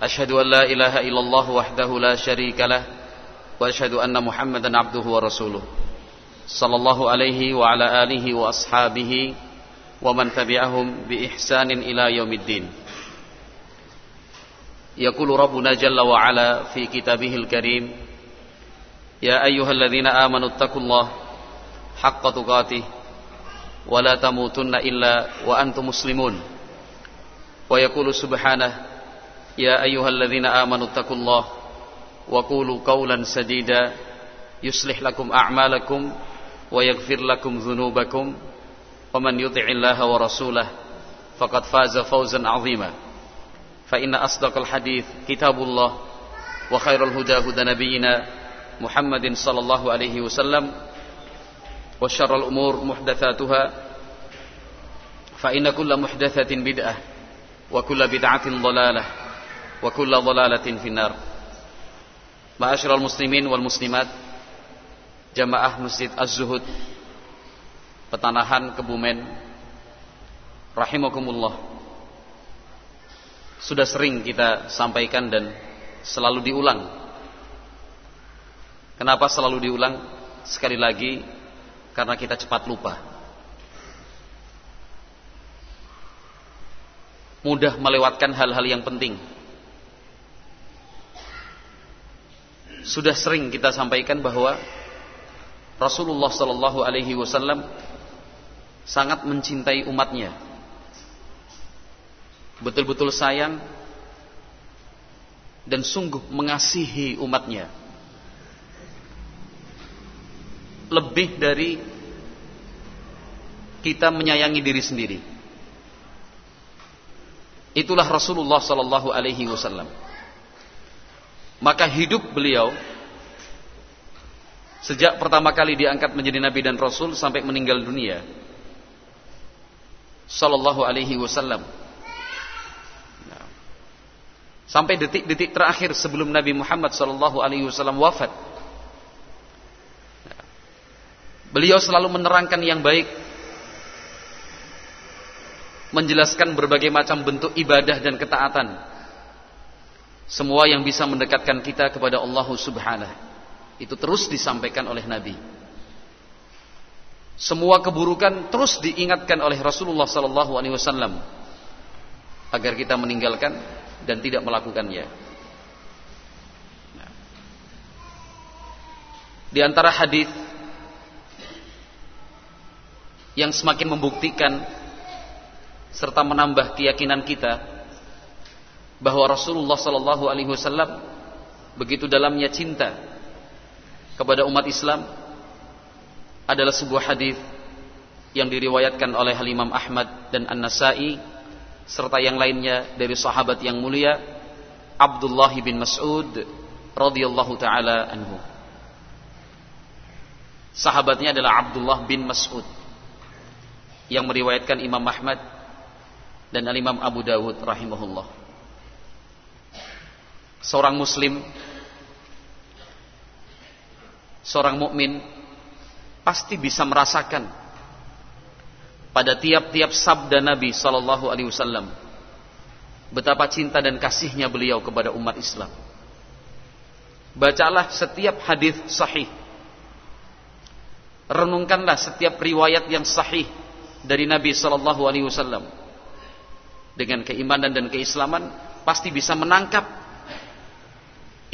أشهد أن لا إله إلا الله وحده لا شريك له وأشهد أن محمدا عبده ورسوله. صلى الله عليه وعلى آله وأصحابه ومن تبعهم بإحسان إلى يوم الدين. يقول ربنا جل وعلا في كتابه الكريم يا أيها الذين آمنوا اتقوا الله حق تقاته ولا تموتن إلا وأنتم مسلمون. ويقول سبحانه يا أيها الذين آمنوا اتقوا الله وقولوا قولا سديدا يصلح لكم أعمالكم ويغفر لكم ذنوبكم ومن يطع الله ورسوله فقد فاز فوزا عظيما فإن أصدق الحديث كتاب الله وخير الهدى هدى نبينا محمد صلى الله عليه وسلم وشر الأمور محدثاتها فإن كل محدثة بدعة وكل بدعة ضلالة wa kulla dhalalatin finnar. Ma'asyiral muslimin wal muslimat, jamaah Masjid Az-Zuhud Petanahan Kebumen rahimakumullah. Sudah sering kita sampaikan dan selalu diulang. Kenapa selalu diulang? Sekali lagi karena kita cepat lupa. Mudah melewatkan hal-hal yang penting. Sudah sering kita sampaikan bahwa Rasulullah Shallallahu Alaihi Wasallam sangat mencintai umatnya, betul-betul sayang dan sungguh mengasihi umatnya, lebih dari kita menyayangi diri sendiri. Itulah Rasulullah Shallallahu Alaihi Wasallam maka hidup beliau sejak pertama kali diangkat menjadi nabi dan rasul sampai meninggal dunia. Sallallahu alaihi wasallam. Sampai detik-detik terakhir sebelum Nabi Muhammad sallallahu alaihi wasallam wafat. Beliau selalu menerangkan yang baik. Menjelaskan berbagai macam bentuk ibadah dan ketaatan semua yang bisa mendekatkan kita kepada Allah Subhanahu itu terus disampaikan oleh Nabi. Semua keburukan terus diingatkan oleh Rasulullah sallallahu alaihi wasallam agar kita meninggalkan dan tidak melakukannya. Di antara hadis yang semakin membuktikan serta menambah keyakinan kita bahwa Rasulullah sallallahu alaihi wasallam begitu dalamnya cinta kepada umat Islam adalah sebuah hadis yang diriwayatkan oleh Imam Ahmad dan An-Nasa'i serta yang lainnya dari sahabat yang mulia Abdullah bin Mas'ud radhiyallahu taala anhu. Sahabatnya adalah Abdullah bin Mas'ud yang meriwayatkan Imam Ahmad dan Al-Imam Abu Dawud rahimahullah seorang muslim seorang mukmin pasti bisa merasakan pada tiap-tiap sabda Nabi sallallahu alaihi wasallam betapa cinta dan kasihnya beliau kepada umat Islam. Bacalah setiap hadis sahih. Renungkanlah setiap riwayat yang sahih dari Nabi sallallahu alaihi wasallam. Dengan keimanan dan keislaman pasti bisa menangkap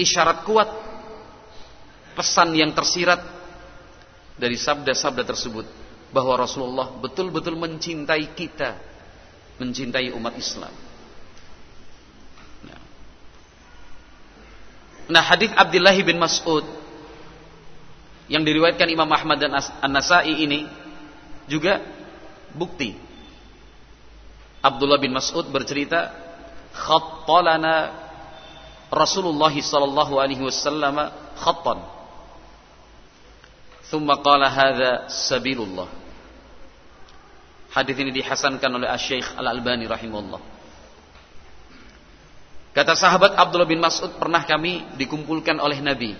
isyarat kuat pesan yang tersirat dari sabda-sabda tersebut bahwa Rasulullah betul-betul mencintai kita, mencintai umat Islam. Nah, nah hadis Abdullah bin Mas'ud yang diriwayatkan Imam Ahmad dan An-Nasai ini juga bukti. Abdullah bin Mas'ud bercerita, "Khattalana Rasulullah sallallahu alaihi wasallam khattan. Thumma qala hadza sabilullah. Hadis ini dihasankan oleh Asy-Syaikh Al-Albani rahimahullah. Kata sahabat Abdullah bin Mas'ud pernah kami dikumpulkan oleh Nabi.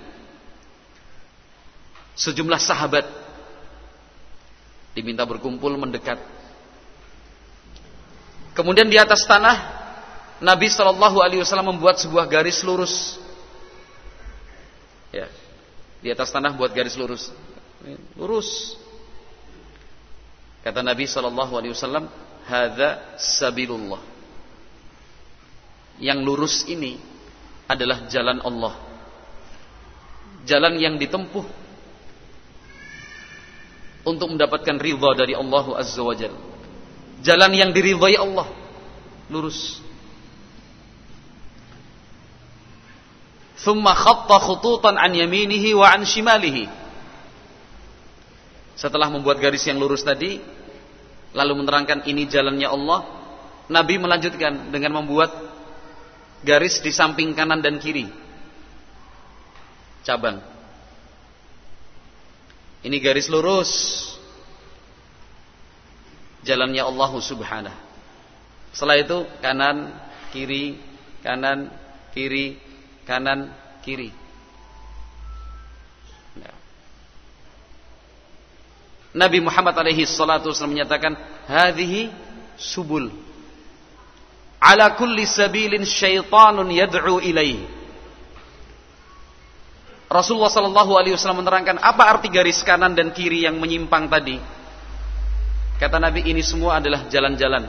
Sejumlah sahabat diminta berkumpul mendekat. Kemudian di atas tanah Nabi Shallallahu Alaihi Wasallam membuat sebuah garis lurus. Ya, di atas tanah buat garis lurus, lurus. Kata Nabi Shallallahu Alaihi Wasallam, "Hada sabilullah." Yang lurus ini adalah jalan Allah. Jalan yang ditempuh untuk mendapatkan ridha dari Allah Azza wa Jalla. Jalan yang diridhai Allah. Lurus. Khatta khututan an yaminihi wa an shimalihi. Setelah membuat garis yang lurus tadi, lalu menerangkan ini jalannya Allah, Nabi melanjutkan dengan membuat garis di samping kanan dan kiri. Cabang. Ini garis lurus. Jalannya Allah Subhanahu. Setelah itu kanan, kiri, kanan, kiri, kanan, kiri. Ya. Nabi Muhammad alaihi salatu wasallam menyatakan, "Hadhihi subul. Ala kulli sabilin syaitanun yad'u ilaihi." Rasulullah sallallahu alaihi wasallam menerangkan apa arti garis kanan dan kiri yang menyimpang tadi. Kata Nabi ini semua adalah jalan-jalan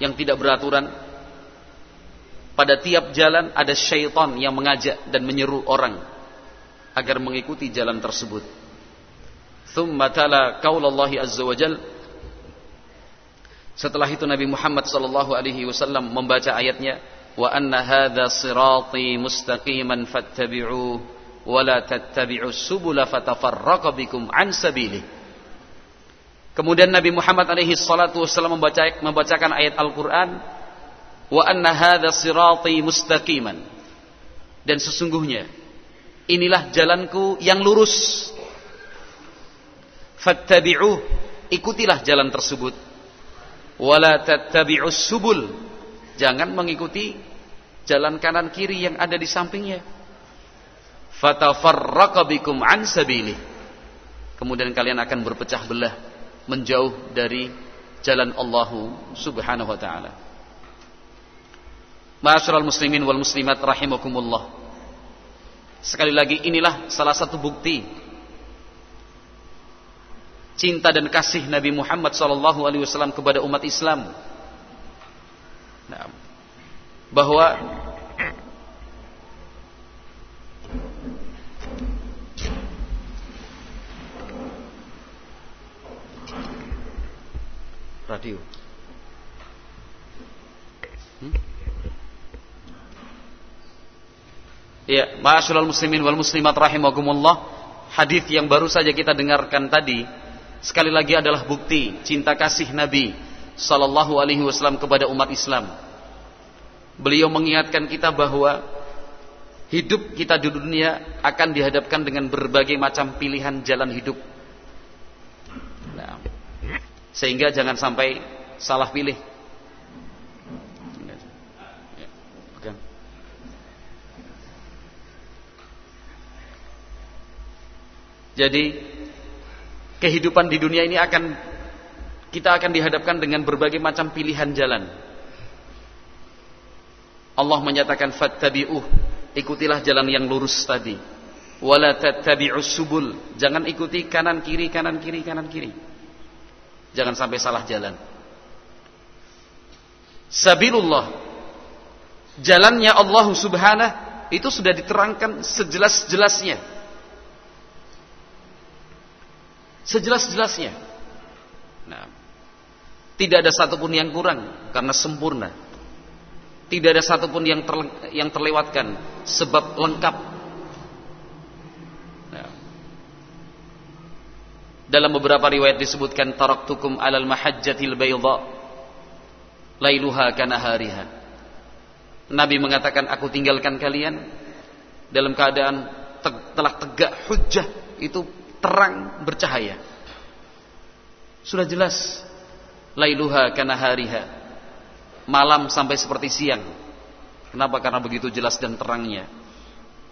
yang tidak beraturan, pada tiap jalan ada syaitan yang mengajak dan menyeru orang agar mengikuti jalan tersebut. Thumma tala qaulallahi azza wa jal Setelah itu Nabi Muhammad sallallahu alaihi wasallam membaca ayatnya wa anna hadza sirati mustaqiman fattabi'uhu wa la tattabi'us subula fatafarraqa bikum an sabilihi. Kemudian Nabi Muhammad alaihi salatu wasallam membaca, membacakan ayat Al-Qur'an wa anna hadha sirati mustaqiman. Dan sesungguhnya inilah jalanku yang lurus. Fattabi'uh ikutilah jalan tersebut. Wala tattabi'us subul jangan mengikuti jalan kanan kiri yang ada di sampingnya. Fatafarraqa bikum an sabili. Kemudian kalian akan berpecah belah menjauh dari jalan Allah Subhanahu wa taala Ma'asyiral muslimin wal muslimat rahimakumullah. Sekali lagi inilah salah satu bukti cinta dan kasih Nabi Muhammad sallallahu alaihi wasallam kepada umat Islam. Nah, bahwa radio. Hmm? Ya, ma'asyiral muslimin wal muslimat rahimakumullah. Hadis yang baru saja kita dengarkan tadi sekali lagi adalah bukti cinta kasih Nabi sallallahu alaihi wasallam kepada umat Islam. Beliau mengingatkan kita bahwa hidup kita di dunia akan dihadapkan dengan berbagai macam pilihan jalan hidup. Nah, sehingga jangan sampai salah pilih Jadi kehidupan di dunia ini akan kita akan dihadapkan dengan berbagai macam pilihan jalan. Allah menyatakan fattabi'uh, ikutilah jalan yang lurus tadi. Wala tattabi'us subul, jangan ikuti kanan kiri kanan kiri kanan kiri. Jangan sampai salah jalan. Sabilullah, jalannya Allah Subhanahu itu sudah diterangkan sejelas-jelasnya Sejelas-jelasnya. Nah, tidak ada satupun yang kurang karena sempurna. Tidak ada satupun yang ter, yang terlewatkan sebab lengkap. Nah. Dalam beberapa riwayat disebutkan taraktukum alal mahajjatil bayda lailuha kana hariha. Nabi mengatakan aku tinggalkan kalian dalam keadaan te telah tegak hujah itu terang bercahaya. Sudah jelas lailuha kana hariha. Malam sampai seperti siang. Kenapa? Karena begitu jelas dan terangnya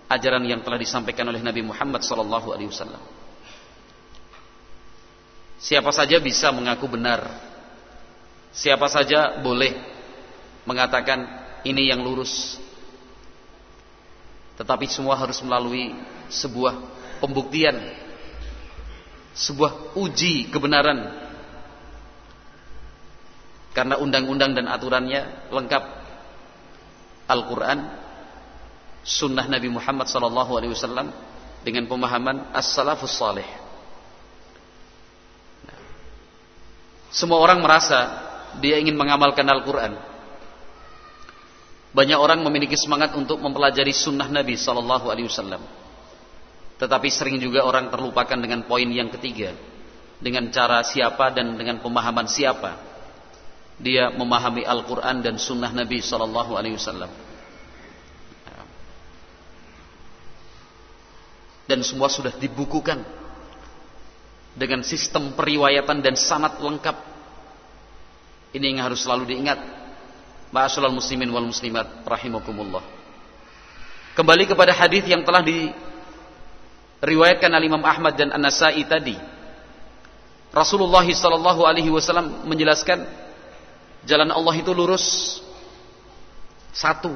ajaran yang telah disampaikan oleh Nabi Muhammad sallallahu alaihi wasallam. Siapa saja bisa mengaku benar. Siapa saja boleh mengatakan ini yang lurus. Tetapi semua harus melalui sebuah pembuktian, sebuah uji kebenaran. Karena undang-undang dan aturannya lengkap. Al-Quran, Sunnah Nabi Muhammad SAW dengan pemahaman as-salafus salih. Semua orang merasa dia ingin mengamalkan Al-Quran. Banyak orang memiliki semangat untuk mempelajari sunnah Nabi Wasallam. Tetapi sering juga orang terlupakan dengan poin yang ketiga, dengan cara siapa dan dengan pemahaman siapa dia memahami Al-Quran dan sunnah Nabi Wasallam. Dan semua sudah dibukukan dengan sistem periwayatan dan sanat lengkap. Ini yang harus selalu diingat. Ma'asyiral muslimin wal muslimat rahimakumullah. Kembali kepada hadis yang telah diriwayatkan oleh Imam Ahmad dan An-Nasa'i tadi. Rasulullah sallallahu alaihi wasallam menjelaskan jalan Allah itu lurus satu.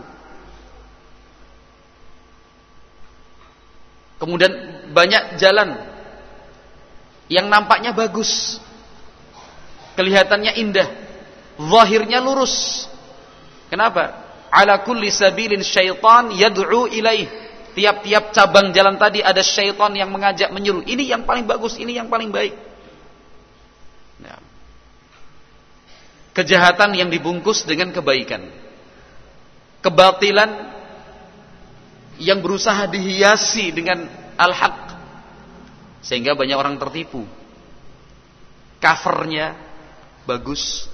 Kemudian banyak jalan yang nampaknya bagus. Kelihatannya indah. Zahirnya lurus. Kenapa? Ala kulli sabilin syaitan yad'u ilaih. Tiap-tiap cabang jalan tadi ada syaitan yang mengajak menyuruh. Ini yang paling bagus, ini yang paling baik. Nah. Kejahatan yang dibungkus dengan kebaikan. Kebatilan yang berusaha dihiasi dengan al-haq sehingga banyak orang tertipu. Covernya bagus,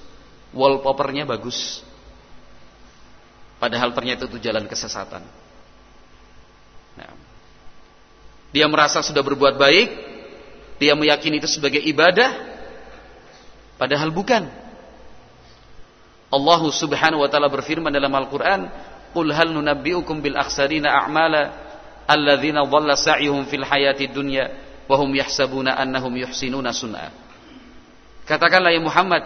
wallpapernya bagus. Padahal ternyata itu jalan kesesatan. Nah, dia merasa sudah berbuat baik, dia meyakini itu sebagai ibadah, padahal bukan. Allah Subhanahu wa taala berfirman dalam Al-Qur'an, "Qul hal nunabbi'ukum bil akhsarina a'mala alladzina dhalla sa'yuhum fil hayati dunya wahum yahsabuna annahum yuhsinuna sun'a. Katakanlah ya Muhammad,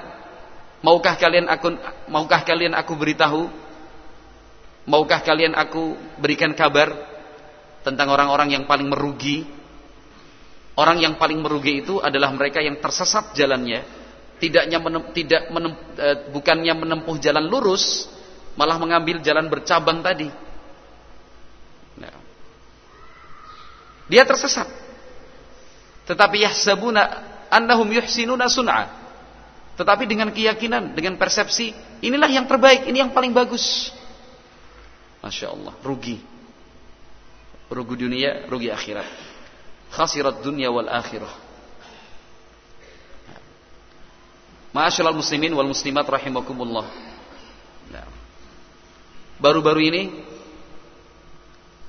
maukah kalian aku maukah kalian aku beritahu? Maukah kalian aku berikan kabar tentang orang-orang yang paling merugi? Orang yang paling merugi itu adalah mereka yang tersesat jalannya, tidaknya menem, tidak menem, e, bukannya menempuh jalan lurus, malah mengambil jalan bercabang tadi. Nah. Dia tersesat. Tetapi yahsabuna annahum yuhsinuna sun'a. Tetapi dengan keyakinan, dengan persepsi, inilah yang terbaik, ini yang paling bagus. Masya Allah, rugi. Rugi dunia, rugi akhirat. Khasirat dunia wal akhirah. Ma'asyiral muslimin wal muslimat rahimakumullah. Nah. Baru-baru ini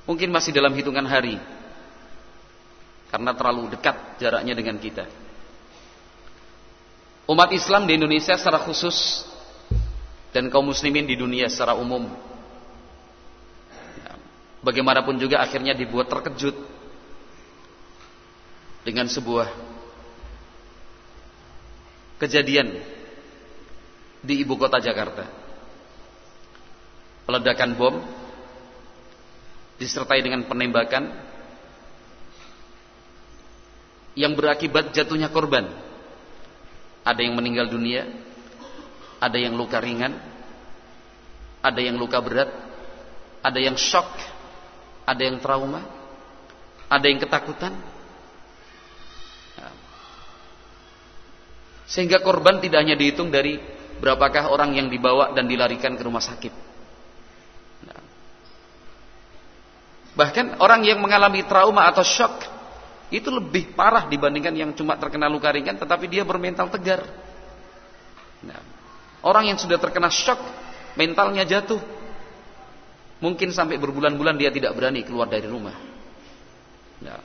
mungkin masih dalam hitungan hari karena terlalu dekat jaraknya dengan kita. Umat Islam di Indonesia secara khusus dan kaum muslimin di dunia secara umum bagaimanapun juga akhirnya dibuat terkejut dengan sebuah kejadian di ibu kota Jakarta. Peledakan bom disertai dengan penembakan yang berakibat jatuhnya korban. Ada yang meninggal dunia, ada yang luka ringan, ada yang luka berat, ada yang shock, ada yang trauma, ada yang ketakutan. Sehingga korban tidak hanya dihitung dari berapakah orang yang dibawa dan dilarikan ke rumah sakit. Bahkan orang yang mengalami trauma atau shock itu lebih parah dibandingkan yang cuma terkena luka ringan tetapi dia bermental tegar. Nah, orang yang sudah terkena shock mentalnya jatuh. Mungkin sampai berbulan-bulan dia tidak berani keluar dari rumah. Ya.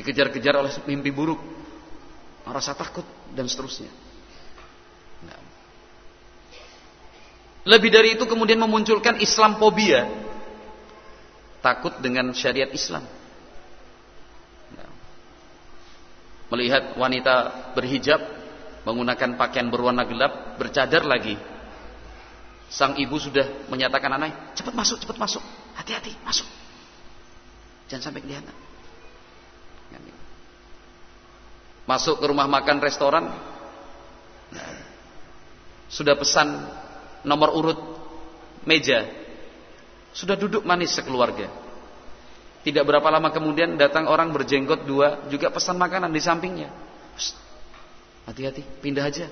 Dikejar-kejar oleh mimpi buruk, rasa takut dan seterusnya. Nah. Lebih dari itu kemudian memunculkan Islamophobia, takut dengan syariat Islam. Nah. Melihat wanita berhijab, menggunakan pakaian berwarna gelap, bercadar lagi. Sang ibu sudah menyatakan anak, cepat masuk, cepat masuk, hati-hati, masuk. Jangan sampai kelihatan. Masuk ke rumah makan restoran, nah, sudah pesan nomor urut meja, sudah duduk manis sekeluarga. Tidak berapa lama kemudian datang orang berjenggot dua, juga pesan makanan di sampingnya. Hati-hati, pindah aja.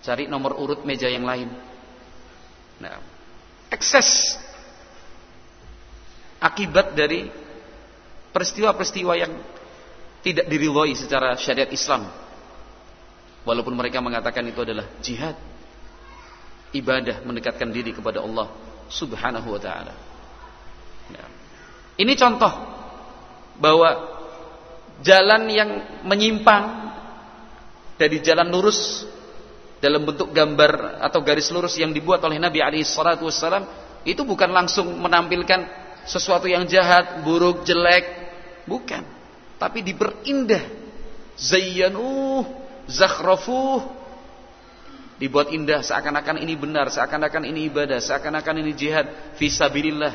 Cari nomor urut meja yang lain. Nah, ekses akibat dari peristiwa-peristiwa yang tidak diridhoi secara syariat Islam. Walaupun mereka mengatakan itu adalah jihad, ibadah mendekatkan diri kepada Allah Subhanahu wa taala. Nah, ini contoh bahwa jalan yang menyimpang dari jalan lurus dalam bentuk gambar atau garis lurus yang dibuat oleh Nabi alaihi wassalam itu bukan langsung menampilkan sesuatu yang jahat, buruk, jelek, bukan. Tapi diperindah. Zayyanuh, zakhrafuh. Dibuat indah seakan-akan ini benar, seakan-akan ini ibadah, seakan-akan ini jihad fisabilillah.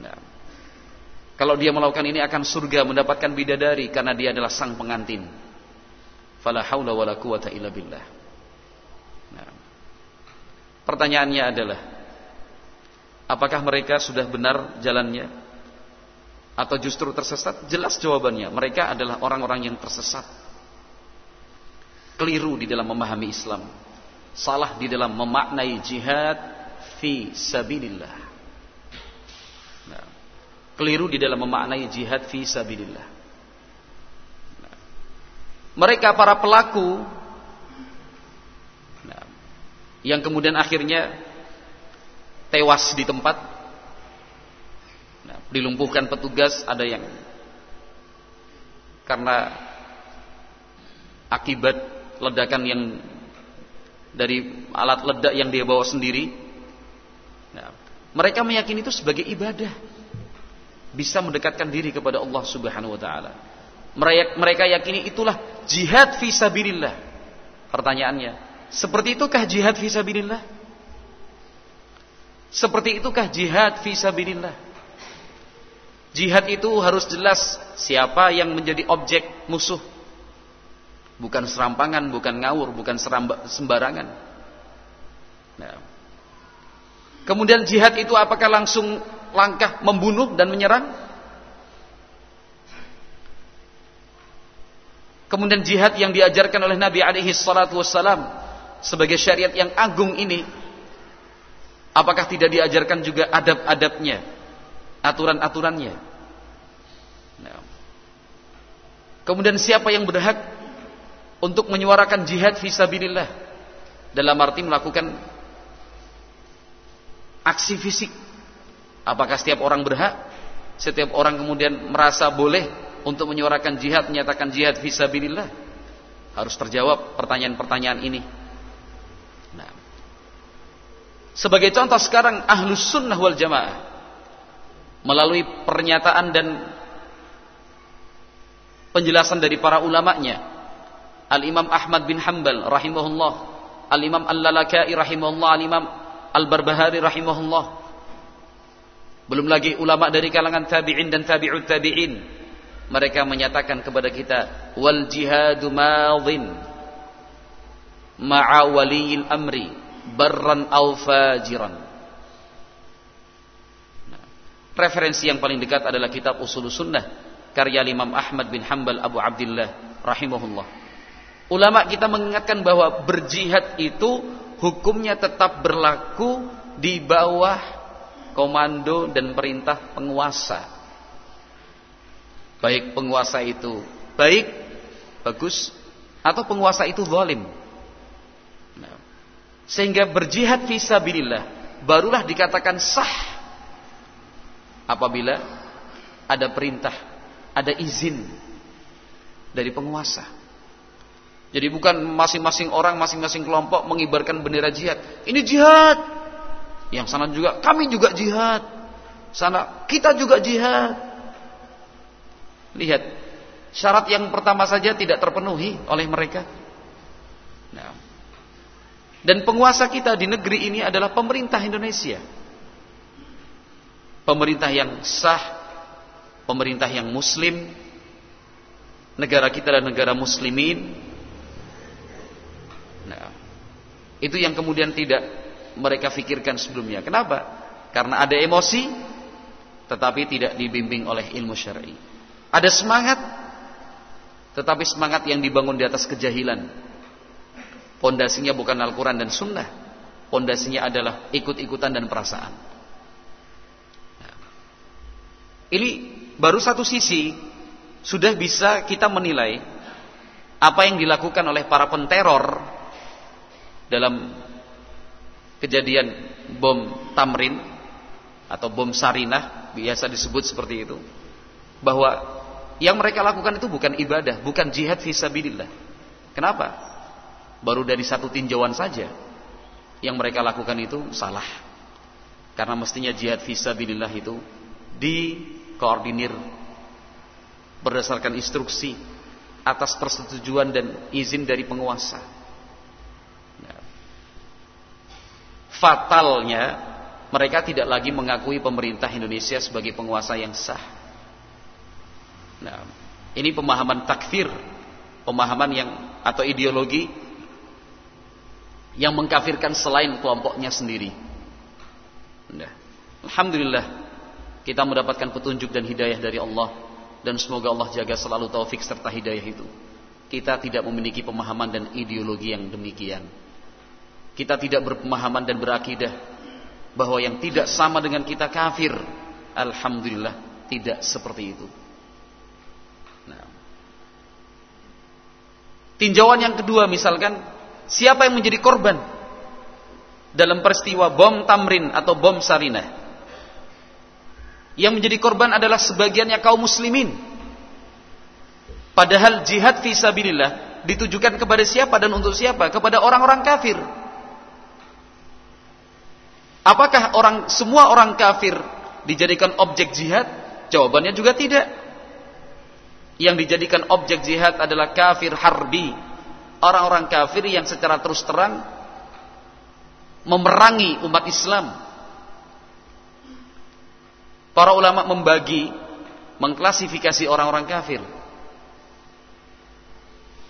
Nah, kalau dia melakukan ini akan surga mendapatkan bidadari karena dia adalah sang pengantin fala haula wala quwata illa billah. Nah, pertanyaannya adalah apakah mereka sudah benar jalannya atau justru tersesat? Jelas jawabannya, mereka adalah orang-orang yang tersesat. Keliru di dalam memahami Islam. Salah di dalam memaknai jihad fi sabilillah. Nah, keliru di dalam memaknai jihad fi sabilillah mereka para pelaku. Nah, yang kemudian akhirnya tewas di tempat. Nah, dilumpuhkan petugas ada yang karena akibat ledakan yang dari alat ledak yang dia bawa sendiri. Nah, mereka meyakini itu sebagai ibadah. Bisa mendekatkan diri kepada Allah Subhanahu wa taala mereka yakini itulah jihad visabilillah. Pertanyaannya, seperti itukah jihad visabilillah? Seperti itukah jihad visabilillah? Jihad itu harus jelas siapa yang menjadi objek musuh. Bukan serampangan, bukan ngawur, bukan sembarangan. Nah. Kemudian jihad itu apakah langsung langkah membunuh dan menyerang? Kemudian jihad yang diajarkan oleh Nabi alaihi salatu wassalam sebagai syariat yang agung ini apakah tidak diajarkan juga adab-adabnya, aturan-aturannya? Nah. Kemudian siapa yang berhak untuk menyuarakan jihad fisabilillah dalam arti melakukan aksi fisik? Apakah setiap orang berhak? Setiap orang kemudian merasa boleh untuk menyuarakan jihad, menyatakan jihad visabilillah? Harus terjawab pertanyaan-pertanyaan ini. Nah. Sebagai contoh sekarang ahlus sunnah wal jamaah melalui pernyataan dan penjelasan dari para ulamanya Al-Imam Ahmad bin Hanbal rahimahullah Al-Imam Al-Lalakai rahimahullah Al-Imam Al-Barbahari rahimahullah belum lagi ulama dari kalangan tabi'in dan tabi'ut tabi'in mereka menyatakan kepada kita wal jihadu madhin ma'a waliyil amri barran aw fajiran. Nah, referensi yang paling dekat adalah kitab usul sunnah karya Imam Ahmad bin Hanbal Abu Abdullah rahimahullah. Ulama kita mengingatkan bahwa berjihad itu hukumnya tetap berlaku di bawah komando dan perintah penguasa Baik penguasa itu baik, bagus, atau penguasa itu zalim. Nah, sehingga berjihad fisabilillah, barulah dikatakan sah apabila ada perintah, ada izin dari penguasa. Jadi bukan masing-masing orang, masing-masing kelompok mengibarkan bendera jihad. Ini jihad. Yang sana juga, kami juga jihad. Sana, kita juga jihad. Lihat, syarat yang pertama saja tidak terpenuhi oleh mereka. Nah. Dan penguasa kita di negeri ini adalah pemerintah Indonesia. Pemerintah yang sah, pemerintah yang muslim, negara kita adalah negara muslimin. Nah, itu yang kemudian tidak mereka pikirkan sebelumnya. Kenapa? Karena ada emosi tetapi tidak dibimbing oleh ilmu syar'i. Ada semangat tetapi semangat yang dibangun di atas kejahilan. Pondasinya bukan Al-Qur'an dan Sunnah. Pondasinya adalah ikut-ikutan dan perasaan. Ini baru satu sisi sudah bisa kita menilai apa yang dilakukan oleh para penteror dalam kejadian bom Tamrin atau bom Sarinah biasa disebut seperti itu bahwa yang mereka lakukan itu bukan ibadah, bukan jihad fisabilillah. Kenapa? Baru dari satu tinjauan saja yang mereka lakukan itu salah. Karena mestinya jihad fisabilillah itu dikoordinir berdasarkan instruksi atas persetujuan dan izin dari penguasa. Nah, fatalnya mereka tidak lagi mengakui pemerintah Indonesia sebagai penguasa yang sah. Nah, ini pemahaman takfir, pemahaman yang atau ideologi yang mengkafirkan selain kelompoknya sendiri. Nah, Alhamdulillah kita mendapatkan petunjuk dan hidayah dari Allah dan semoga Allah jaga selalu taufik serta hidayah itu. Kita tidak memiliki pemahaman dan ideologi yang demikian. Kita tidak berpemahaman dan berakidah bahwa yang tidak sama dengan kita kafir. Alhamdulillah tidak seperti itu. Tinjauan yang kedua misalkan siapa yang menjadi korban dalam peristiwa bom Tamrin atau bom Sarinah? Yang menjadi korban adalah sebagiannya kaum muslimin. Padahal jihad fisabilillah ditujukan kepada siapa dan untuk siapa? Kepada orang-orang kafir. Apakah orang semua orang kafir dijadikan objek jihad? Jawabannya juga tidak. Yang dijadikan objek jihad adalah kafir harbi. Orang-orang kafir yang secara terus terang memerangi umat Islam Para ulama membagi, mengklasifikasi orang-orang kafir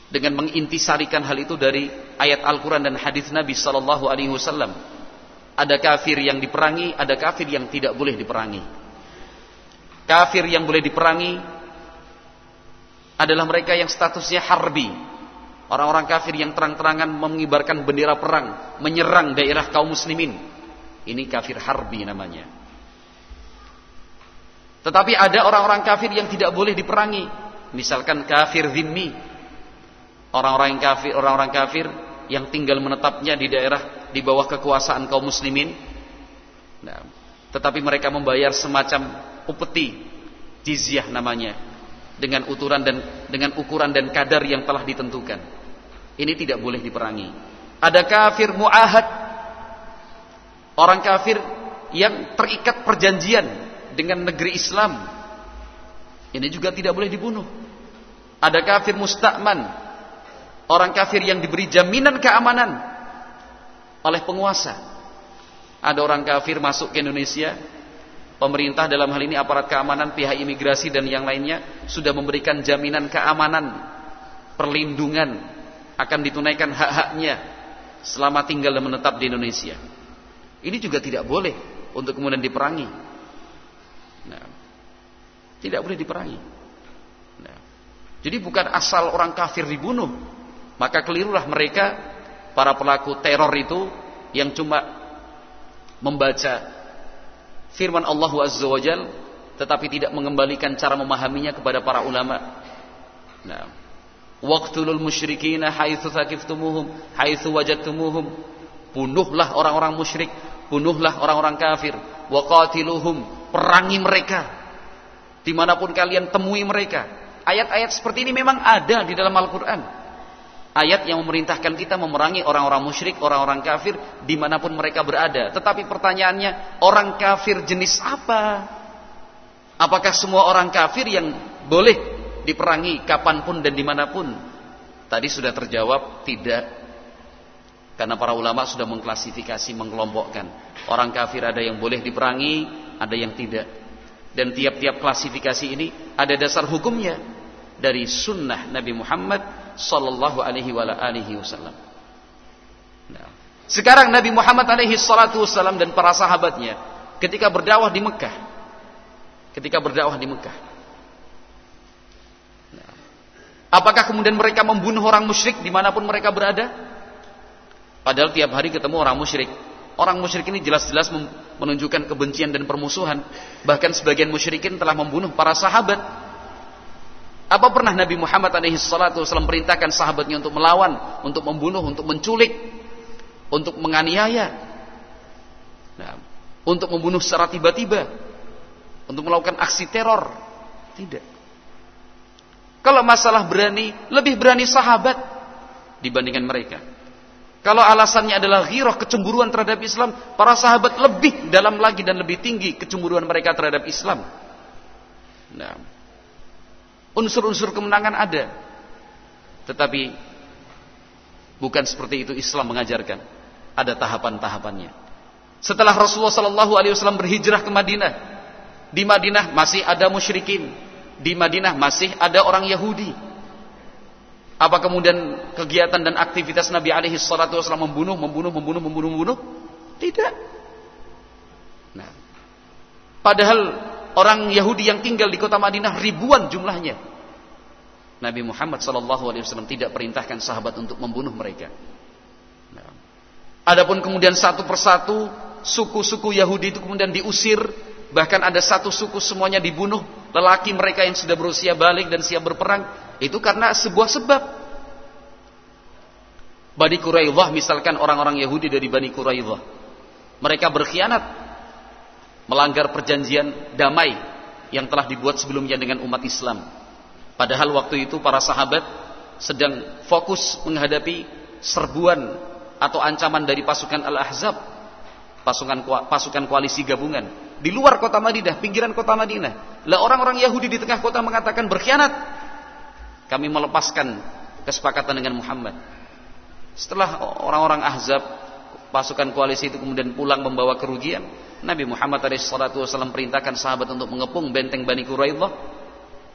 dengan mengintisarikan hal itu dari ayat Al-Quran dan hadis Nabi Sallallahu Alaihi Wasallam. Ada kafir yang diperangi, ada kafir yang tidak boleh diperangi. Kafir yang boleh diperangi adalah mereka yang statusnya harbi. Orang-orang kafir yang terang-terangan mengibarkan bendera perang, menyerang daerah kaum muslimin. Ini kafir harbi namanya. Tetapi ada orang-orang kafir yang tidak boleh diperangi. Misalkan kafir zimmi. Orang-orang kafir, orang-orang kafir yang tinggal menetapnya di daerah di bawah kekuasaan kaum muslimin. Nah, tetapi mereka membayar semacam upeti, jizyah namanya, dengan ukuran dan dengan ukuran dan kadar yang telah ditentukan. Ini tidak boleh diperangi. Ada kafir muahad, orang kafir yang terikat perjanjian dengan negeri Islam. Ini juga tidak boleh dibunuh. Ada kafir mustakman, orang kafir yang diberi jaminan keamanan oleh penguasa. Ada orang kafir masuk ke Indonesia, pemerintah dalam hal ini aparat keamanan, pihak imigrasi dan yang lainnya sudah memberikan jaminan keamanan, perlindungan akan ditunaikan hak-haknya selama tinggal dan menetap di Indonesia. Ini juga tidak boleh untuk kemudian diperangi. Nah, tidak boleh diperangi. Nah, jadi bukan asal orang kafir dibunuh, maka kelirulah mereka para pelaku teror itu yang cuma membaca firman Allah Azza wa Jal, tetapi tidak mengembalikan cara memahaminya kepada para ulama. Nah, waqtulul musyrikina haitsu thaqiftumuhum haitsu wajadtumuhum bunuhlah orang-orang musyrik bunuhlah orang-orang kafir, waqatiluhum, perangi mereka. Di mana pun kalian temui mereka. Ayat-ayat seperti ini memang ada di dalam Al-Quran. Ayat yang memerintahkan kita memerangi orang-orang musyrik, orang-orang kafir, di mana pun mereka berada. Tetapi pertanyaannya, orang kafir jenis apa? Apakah semua orang kafir yang boleh diperangi kapan pun dan di mana pun? Tadi sudah terjawab, tidak. Karena para ulama sudah mengklasifikasi, mengelompokkan. Orang kafir ada yang boleh diperangi, ada yang tidak. Dan tiap-tiap klasifikasi ini ada dasar hukumnya dari sunnah Nabi Muhammad sallallahu alaihi wasallam. Nah, sekarang Nabi Muhammad alaihi salatu wasallam dan para sahabatnya ketika berdakwah di Mekah, ketika berdakwah di Mekah, nah, apakah kemudian mereka membunuh orang musyrik di mana pun mereka berada? Padahal tiap hari ketemu orang musyrik. Orang musyrik ini jelas-jelas menunjukkan kebencian dan permusuhan. Bahkan sebagian musyrikin telah membunuh para sahabat. Apa pernah Nabi Muhammad SAW perintahkan sahabatnya untuk melawan, untuk membunuh, untuk menculik, untuk menganiaya, nah, untuk membunuh secara tiba-tiba, untuk melakukan aksi teror? Tidak. Kalau masalah berani, lebih berani sahabat dibandingkan mereka. Kalau alasannya adalah ghirah kecemburuan terhadap Islam, para sahabat lebih dalam lagi dan lebih tinggi kecemburuan mereka terhadap Islam. Nah, unsur-unsur kemenangan ada, tetapi bukan seperti itu Islam mengajarkan. Ada tahapan-tahapannya. Setelah Rasulullah Wasallam berhijrah ke Madinah, di Madinah masih ada musyrikin, di Madinah masih ada orang Yahudi. Apa kemudian kegiatan dan aktivitas Nabi alaihi salatu wasallam membunuh, membunuh, membunuh, membunuh, membunuh? Tidak. Nah, padahal orang Yahudi yang tinggal di kota Madinah ribuan jumlahnya. Nabi Muhammad wasallam tidak perintahkan sahabat untuk membunuh mereka. Adapun kemudian satu persatu suku-suku Yahudi itu kemudian diusir, bahkan ada satu suku semuanya dibunuh, lelaki mereka yang sudah berusia balik dan siap berperang itu karena sebuah sebab. Bani Quraidah misalkan orang-orang Yahudi dari Bani Quraidah. Mereka berkhianat melanggar perjanjian damai yang telah dibuat sebelumnya dengan umat Islam. Padahal waktu itu para sahabat sedang fokus menghadapi serbuan atau ancaman dari pasukan Al-Ahzab, pasukan pasukan koalisi gabungan di luar kota Madinah, pinggiran kota Madinah. Lah orang-orang Yahudi di tengah kota mengatakan berkhianat kami melepaskan kesepakatan dengan Muhammad. Setelah orang-orang Ahzab pasukan koalisi itu kemudian pulang membawa kerugian, Nabi Muhammad SAW perintahkan sahabat untuk mengepung benteng Bani Quraidah.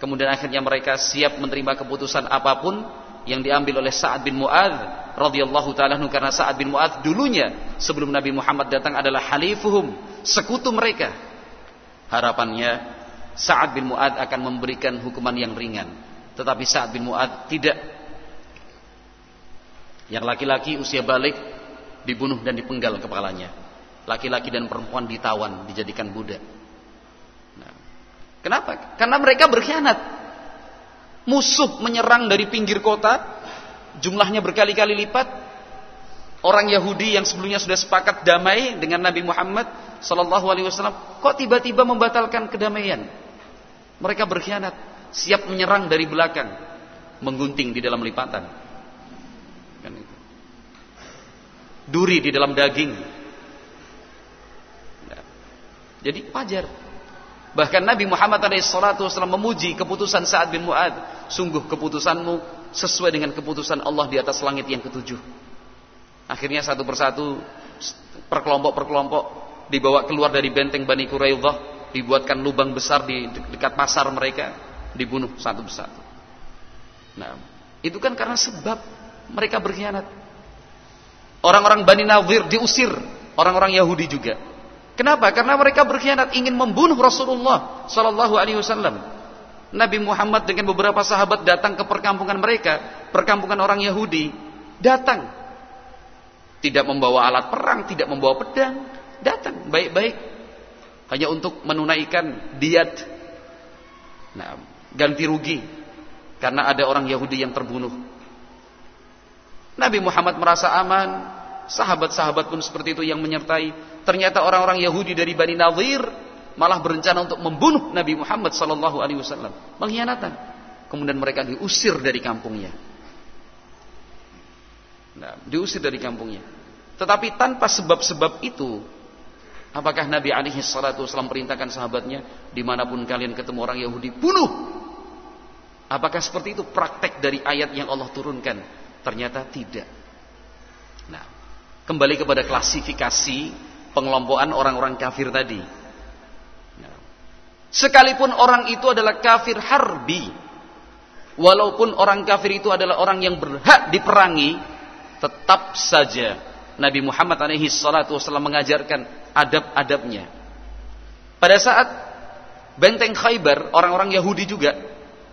Kemudian akhirnya mereka siap menerima keputusan apa pun yang diambil oleh Sa'ad bin Mu'adz radhiyallahu taala karena Sa'ad bin Mu'adz dulunya sebelum Nabi Muhammad datang adalah halifuhum, sekutu mereka. Harapannya Sa'ad bin Mu'adz akan memberikan hukuman yang ringan tetapi Sa'ad bin Mu'ad tidak. Yang laki-laki usia balik dibunuh dan dipenggal kepalanya. Laki-laki dan perempuan ditawan, dijadikan budak. Nah, kenapa? Karena mereka berkhianat. Musuh menyerang dari pinggir kota, jumlahnya berkali-kali lipat. Orang Yahudi yang sebelumnya sudah sepakat damai dengan Nabi Muhammad Sallallahu Alaihi Wasallam, kok tiba-tiba membatalkan kedamaian? Mereka berkhianat siap menyerang dari belakang, menggunting di dalam lipatan. Kan Duri di dalam daging. Nah, jadi wajar. Bahkan Nabi Muhammad SAW memuji keputusan Sa'ad bin Mu'ad. Sungguh keputusanmu sesuai dengan keputusan Allah di atas langit yang ketujuh. Akhirnya satu persatu perkelompok-perkelompok dibawa keluar dari benteng Bani Quraidah, dibuatkan lubang besar di dekat pasar mereka dibunuh satu persatu. Nah, itu kan karena sebab mereka berkhianat. Orang-orang Bani Nadir diusir, orang-orang Yahudi juga. Kenapa? Karena mereka berkhianat ingin membunuh Rasulullah sallallahu alaihi wasallam. Nabi Muhammad dengan beberapa sahabat datang ke perkampungan mereka, perkampungan orang Yahudi, datang. Tidak membawa alat perang, tidak membawa pedang, datang baik-baik hanya untuk menunaikan diat. Nah, ganti rugi karena ada orang Yahudi yang terbunuh. Nabi Muhammad merasa aman, sahabat-sahabat pun seperti itu yang menyertai. Ternyata orang-orang Yahudi dari Bani Nadir malah berencana untuk membunuh Nabi Muhammad sallallahu alaihi wasallam, pengkhianatan. Kemudian mereka diusir dari kampungnya. Nah, diusir dari kampungnya. Tetapi tanpa sebab-sebab itu, apakah Nabi alaihi salatu wasallam perintahkan sahabatnya, di mana pun kalian ketemu orang Yahudi, bunuh. Apakah seperti itu praktek dari ayat yang Allah turunkan? Ternyata tidak. Nah, kembali kepada klasifikasi pengelompokan orang-orang kafir tadi. Nah, sekalipun orang itu adalah kafir harbi, walaupun orang kafir itu adalah orang yang berhak diperangi, tetap saja Nabi Muhammad alaihi salatu wasallam mengajarkan adab-adabnya. Pada saat benteng Khaybar, orang-orang Yahudi juga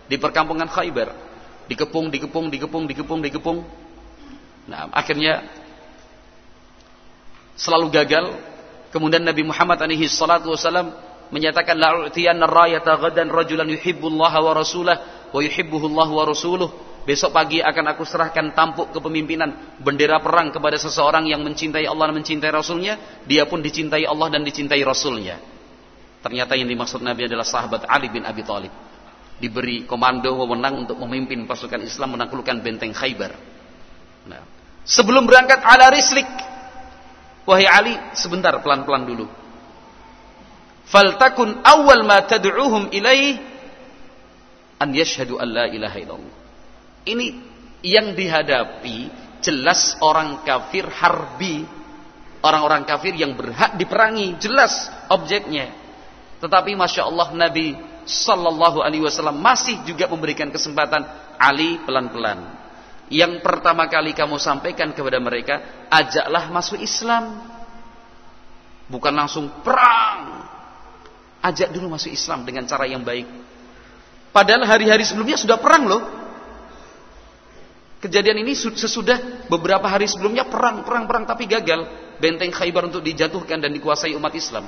di perkampungan Khaybar. Dikepung, dikepung, dikepung, dikepung, dikepung. Nah, akhirnya selalu gagal. Kemudian Nabi Muhammad alaihi salatu wasallam menyatakan la'utiyanna rayata ghadan rajulan yuhibbullah wa rasulah wa yuhibbuhullah wa rasuluh. Besok pagi akan aku serahkan tampuk kepemimpinan bendera perang kepada seseorang yang mencintai Allah dan mencintai Rasulnya. Dia pun dicintai Allah dan dicintai Rasulnya. Ternyata yang dimaksud Nabi adalah sahabat Ali bin Abi Thalib diberi komando wewenang untuk memimpin pasukan Islam menaklukkan benteng Khaybar. Nah, sebelum berangkat ala rislik, wahai Ali, sebentar pelan-pelan dulu. Faltakun awal ma tad'uhum ilaih an yashhadu an la ilaha illallah. Ini yang dihadapi jelas orang kafir harbi, orang-orang kafir yang berhak diperangi, jelas objeknya. Tetapi masya Allah Nabi Sallallahu Alaihi Wasallam masih juga memberikan kesempatan Ali pelan-pelan. Yang pertama kali kamu sampaikan kepada mereka, ajaklah masuk Islam. Bukan langsung perang. Ajak dulu masuk Islam dengan cara yang baik. Padahal hari-hari sebelumnya sudah perang loh. Kejadian ini sesudah beberapa hari sebelumnya perang, perang, perang tapi gagal. Benteng Khaybar untuk dijatuhkan dan dikuasai umat Islam.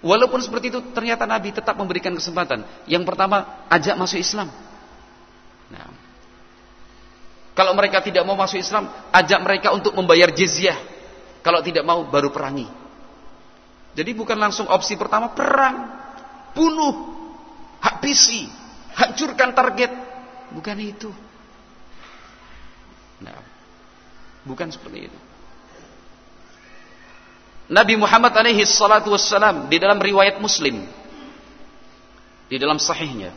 Walaupun seperti itu ternyata Nabi tetap memberikan kesempatan. Yang pertama, ajak masuk Islam. Nah, kalau mereka tidak mau masuk Islam, ajak mereka untuk membayar jizyah. Kalau tidak mau, baru perangi. Jadi bukan langsung opsi pertama perang, bunuh, habisi, hancurkan target. Bukan itu. Nah, bukan seperti itu. Nabi Muhammad alaihi salatu wassalam di dalam riwayat Muslim. Di dalam sahihnya.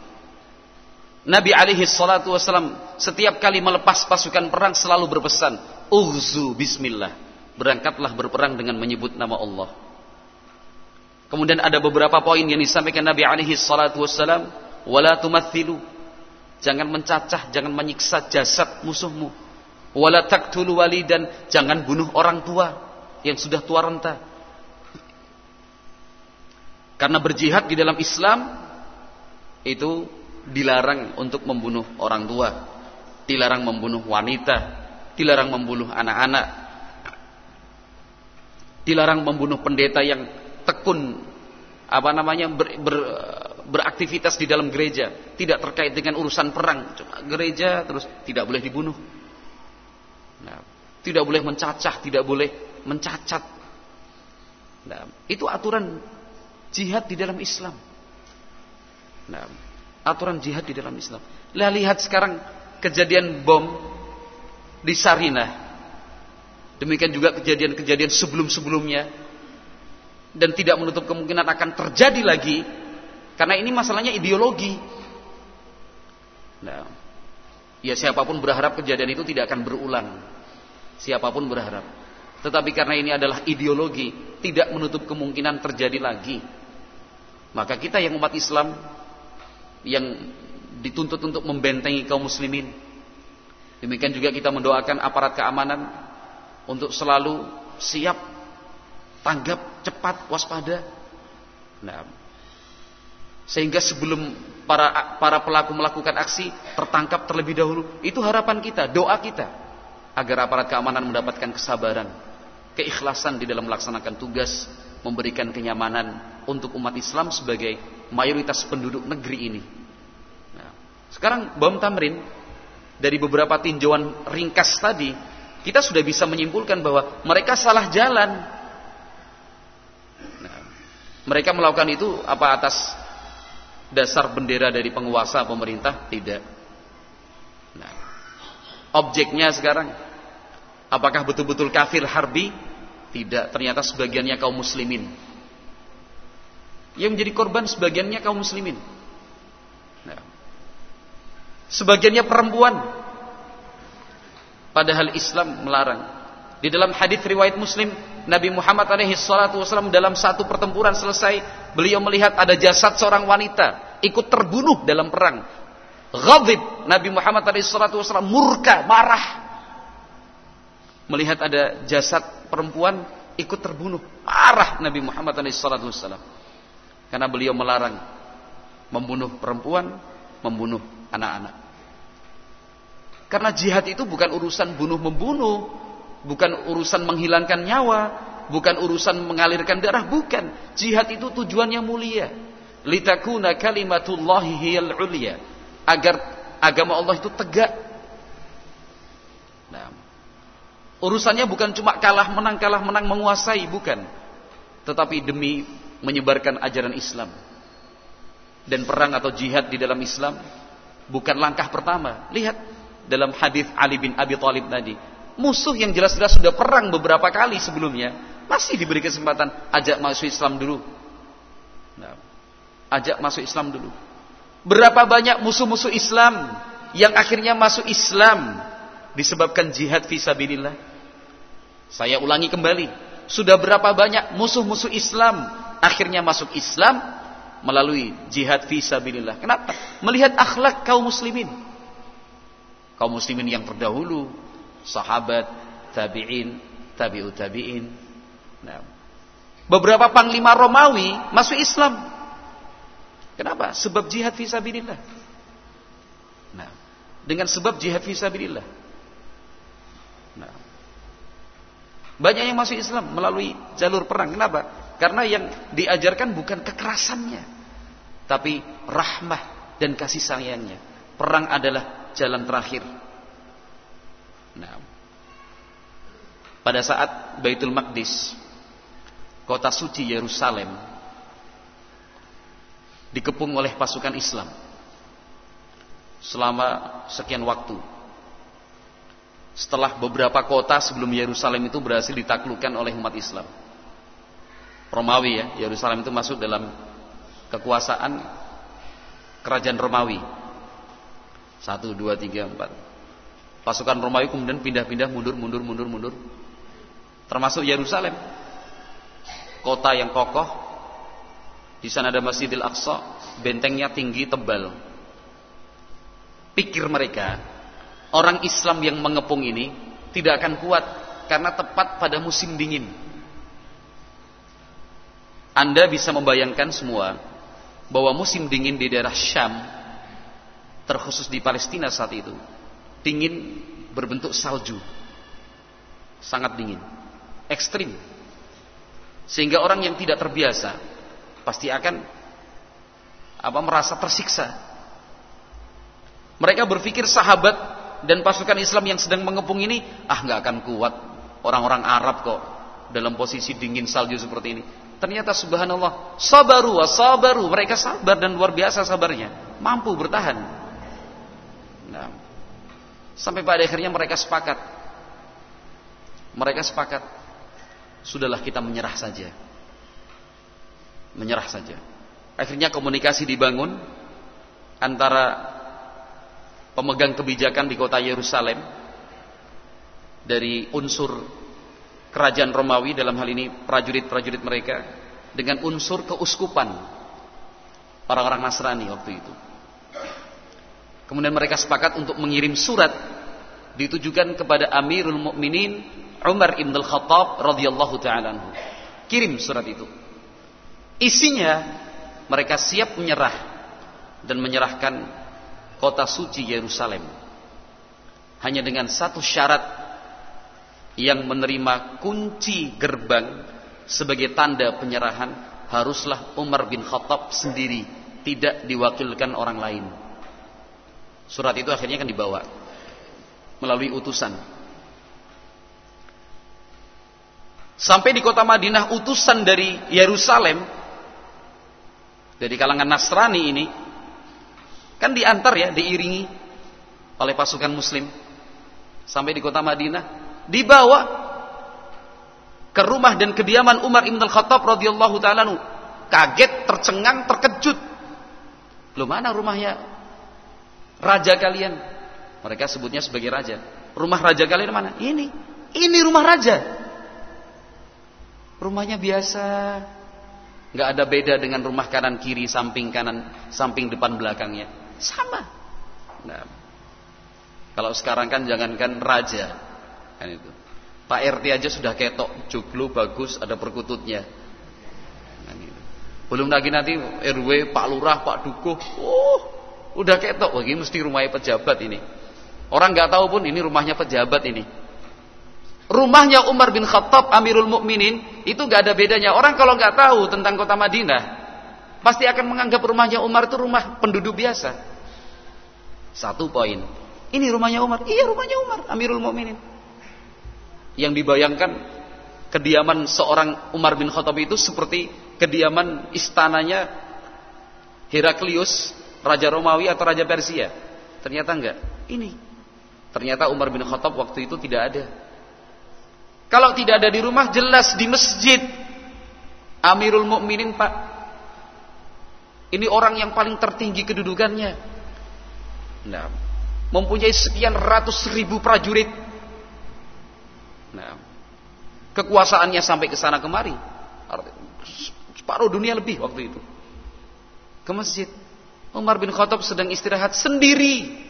Nabi alaihi salatu wassalam setiap kali melepas pasukan perang selalu berpesan Ughzu bismillah. Berangkatlah berperang dengan menyebut nama Allah. Kemudian ada beberapa poin yang disampaikan Nabi alaihi salatu wassalam wala tumathilu. Jangan mencacah jangan menyiksa jasad musuhmu. Wala taktulu walidan. Jangan bunuh orang tua yang sudah tua renta. Karena berjihad di dalam Islam itu dilarang untuk membunuh orang tua, dilarang membunuh wanita, dilarang membunuh anak-anak, dilarang membunuh pendeta yang tekun apa namanya ber, ber, beraktivitas di dalam gereja, tidak terkait dengan urusan perang, cuma gereja terus tidak boleh dibunuh. Nah, tidak boleh mencacah, tidak boleh mencacat. Nah, itu aturan jihad di dalam Islam. Nah, aturan jihad di dalam Islam. Lah lihat sekarang kejadian bom di Sarinah. Demikian juga kejadian-kejadian sebelum-sebelumnya dan tidak menutup kemungkinan akan terjadi lagi karena ini masalahnya ideologi. Nah, ya siapa pun berharap kejadian itu tidak akan berulang. Siapa pun berharap. Tetapi karena ini adalah ideologi, tidak menutup kemungkinan terjadi lagi. Maka kita yang umat Islam yang dituntut untuk membentengi kaum muslimin. Demikian juga kita mendoakan aparat keamanan untuk selalu siap, tanggap, cepat, waspada. Nah, sehingga sebelum para para pelaku melakukan aksi tertangkap terlebih dahulu, itu harapan kita, doa kita agar aparat keamanan mendapatkan kesabaran keikhlasan di dalam melaksanakan tugas, memberikan kenyamanan untuk umat Islam sebagai mayoritas penduduk negeri ini. Nah, sekarang bom tamrin dari beberapa tinjauan ringkas tadi kita sudah bisa menyimpulkan bahwa mereka salah jalan. Nah, mereka melakukan itu apa atas dasar bendera dari penguasa pemerintah? Tidak. Nah, objeknya sekarang apakah betul-betul kafir harbi? Tidak, ternyata sebagiannya kaum muslimin. Yang menjadi korban sebagiannya kaum muslimin. Nah, sebagiannya perempuan Padahal Islam melarang. Di dalam hadis riwayat Muslim, Nabi Muhammad alaihi salatu wasallam dalam satu pertempuran selesai, beliau melihat ada jasad seorang wanita ikut terbunuh dalam perang. Ghadib Nabi Muhammad alaihi salatu wasallam murka, marah. Melihat ada jasad perempuan ikut terbunuh, marah Nabi Muhammad wasallam. Karena beliau melarang membunuh perempuan, membunuh anak-anak. Karena jihad itu bukan urusan bunuh-membunuh, bukan urusan menghilangkan nyawa, bukan urusan mengalirkan darah, bukan. Jihad itu tujuannya mulia. Litakuna kalimatullahi hiyal ulia. Agar agama Allah itu tegak. Nah, urusannya bukan cuma kalah menang kalah menang menguasai, bukan. Tetapi demi menyebarkan ajaran Islam. Dan perang atau jihad di dalam Islam bukan langkah pertama. Lihat dalam hadis Ali bin Abi Thalib tadi. Musuh yang jelas-jelas sudah perang beberapa kali sebelumnya, masih diberi kesempatan ajak masuk Islam dulu. Nah, ajak masuk Islam dulu. Berapa banyak musuh-musuh Islam yang akhirnya masuk Islam disebabkan jihad fisabilillah? Saya ulangi kembali, sudah berapa banyak musuh-musuh Islam akhirnya masuk Islam melalui jihad fisabilillah. Kenapa? Melihat akhlak kaum muslimin kaum muslimin yang terdahulu, sahabat, tabi'in, tabi'ut tabi'in. Nah, beberapa panglima Romawi masuk Islam. Kenapa? Sebab jihad fisabilillah. Nah, dengan sebab jihad fisabilillah. Nah, banyak yang masuk Islam melalui jalur perang. Kenapa? Karena yang diajarkan bukan kekerasannya, tapi rahmah dan kasih sayangnya. Perang adalah jalan terakhir. Nah, pada saat Baitul Maqdis, kota suci Yerusalem, dikepung oleh pasukan Islam selama sekian waktu. Setelah beberapa kota sebelum Yerusalem itu berhasil ditaklukkan oleh umat Islam. Romawi ya, Yerusalem itu masuk dalam kekuasaan kerajaan Romawi satu, dua, tiga, empat. Pasukan Romawi kemudian pindah-pindah mundur, mundur, mundur, mundur. Termasuk Yerusalem. Kota yang kokoh. Di sana ada Masjidil Aqsa. Bentengnya tinggi, tebal. Pikir mereka, orang Islam yang mengepung ini tidak akan kuat karena tepat pada musim dingin. Anda bisa membayangkan semua bahwa musim dingin di daerah Syam terkhusus di Palestina saat itu dingin berbentuk salju. Sangat dingin. Ekstrim. Sehingga orang yang tidak terbiasa pasti akan apa merasa tersiksa. Mereka berpikir sahabat dan pasukan Islam yang sedang mengepung ini ah nggak akan kuat orang-orang Arab kok dalam posisi dingin salju seperti ini ternyata subhanallah sabaru wa sabaru mereka sabar dan luar biasa sabarnya mampu bertahan Nah, sampai pada akhirnya mereka sepakat. Mereka sepakat. Sudahlah kita menyerah saja. Menyerah saja. Akhirnya komunikasi dibangun antara pemegang kebijakan di kota Yerusalem dari unsur kerajaan Romawi dalam hal ini prajurit-prajurit mereka dengan unsur keuskupan orang-orang Nasrani waktu itu. Kemudian mereka sepakat untuk mengirim surat ditujukan kepada Amirul Mukminin Umar Ibn Al-Khattab radhiyallahu taala Kirim surat itu. Isinya mereka siap menyerah dan menyerahkan kota suci Yerusalem. Hanya dengan satu syarat yang menerima kunci gerbang sebagai tanda penyerahan haruslah Umar bin Khattab sendiri, tidak diwakilkan orang lain. Surat itu akhirnya akan dibawa melalui utusan. Sampai di kota Madinah utusan dari Yerusalem dari kalangan Nasrani ini kan diantar ya, diiringi oleh pasukan muslim sampai di kota Madinah, dibawa ke rumah dan kediaman Umar Ibn Al-Khattab radhiyallahu taala kaget, tercengang, terkejut. Belum mana rumahnya raja kalian? Mereka sebutnya sebagai raja. Rumah raja kalian mana? Ini. Ini rumah raja. Rumahnya biasa. nggak ada beda dengan rumah kanan kiri, samping kanan, samping depan belakangnya. Sama. Nah, kalau sekarang kan jangankan raja. Kan itu. Pak RT aja sudah ketok, joglo bagus, ada perkututnya. Kan itu. Belum lagi nanti RW, Pak Lurah, Pak Dukuh. Oh, udah ketok. Ini mesti rumahnya pejabat ini. Orang nggak tahu pun ini rumahnya pejabat ini. Rumahnya Umar bin Khattab Amirul Mukminin itu gak ada bedanya. Orang kalau nggak tahu tentang kota Madinah, pasti akan menganggap rumahnya Umar itu rumah penduduk biasa. Satu poin. Ini rumahnya Umar. Iya rumahnya Umar Amirul Mukminin. Yang dibayangkan kediaman seorang Umar bin Khattab itu seperti kediaman istananya Heraklius, Raja Romawi atau Raja Persia. Ternyata enggak. Ini. Ternyata Umar bin Khattab waktu itu tidak ada. Kalau tidak ada di rumah jelas di masjid. Amirul Mukminin Pak. Ini orang yang paling tertinggi kedudukannya. Nah, mempunyai sekian ratus ribu prajurit. Nah, kekuasaannya sampai ke sana kemari. Separuh dunia lebih waktu itu. Ke masjid. Umar bin Khattab sedang istirahat sendiri.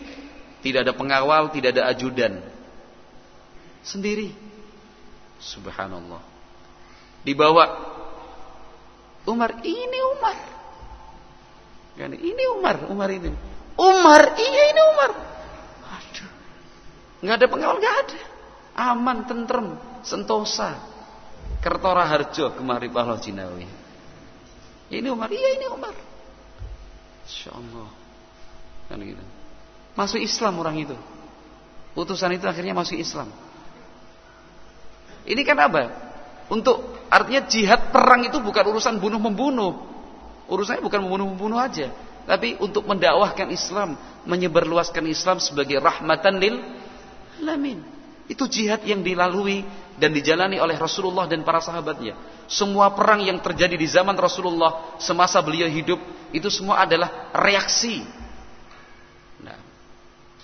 Tidak ada pengawal, tidak ada ajudan. Sendiri. Subhanallah. Dibawa Umar, ini Umar. Ini Umar, Umar ini. Umar, iya ini Umar. Aduh. Enggak ada pengawal, enggak ada. Aman, tentrem, sentosa. Kertora Harjo kemari Pahlo Jinawi. Ini Umar, iya ini Umar. Insyaallah. Kan gitu. Masuk Islam orang itu. Utusan itu akhirnya masuk Islam. Ini kan apa? Untuk artinya jihad perang itu bukan urusan bunuh membunuh. Urusannya bukan membunuh membunuh aja, tapi untuk mendakwahkan Islam, menyebarluaskan Islam sebagai rahmatan lil alamin. Itu jihad yang dilalui dan dijalani oleh Rasulullah dan para sahabatnya. Semua perang yang terjadi di zaman Rasulullah semasa beliau hidup itu semua adalah reaksi. Nah,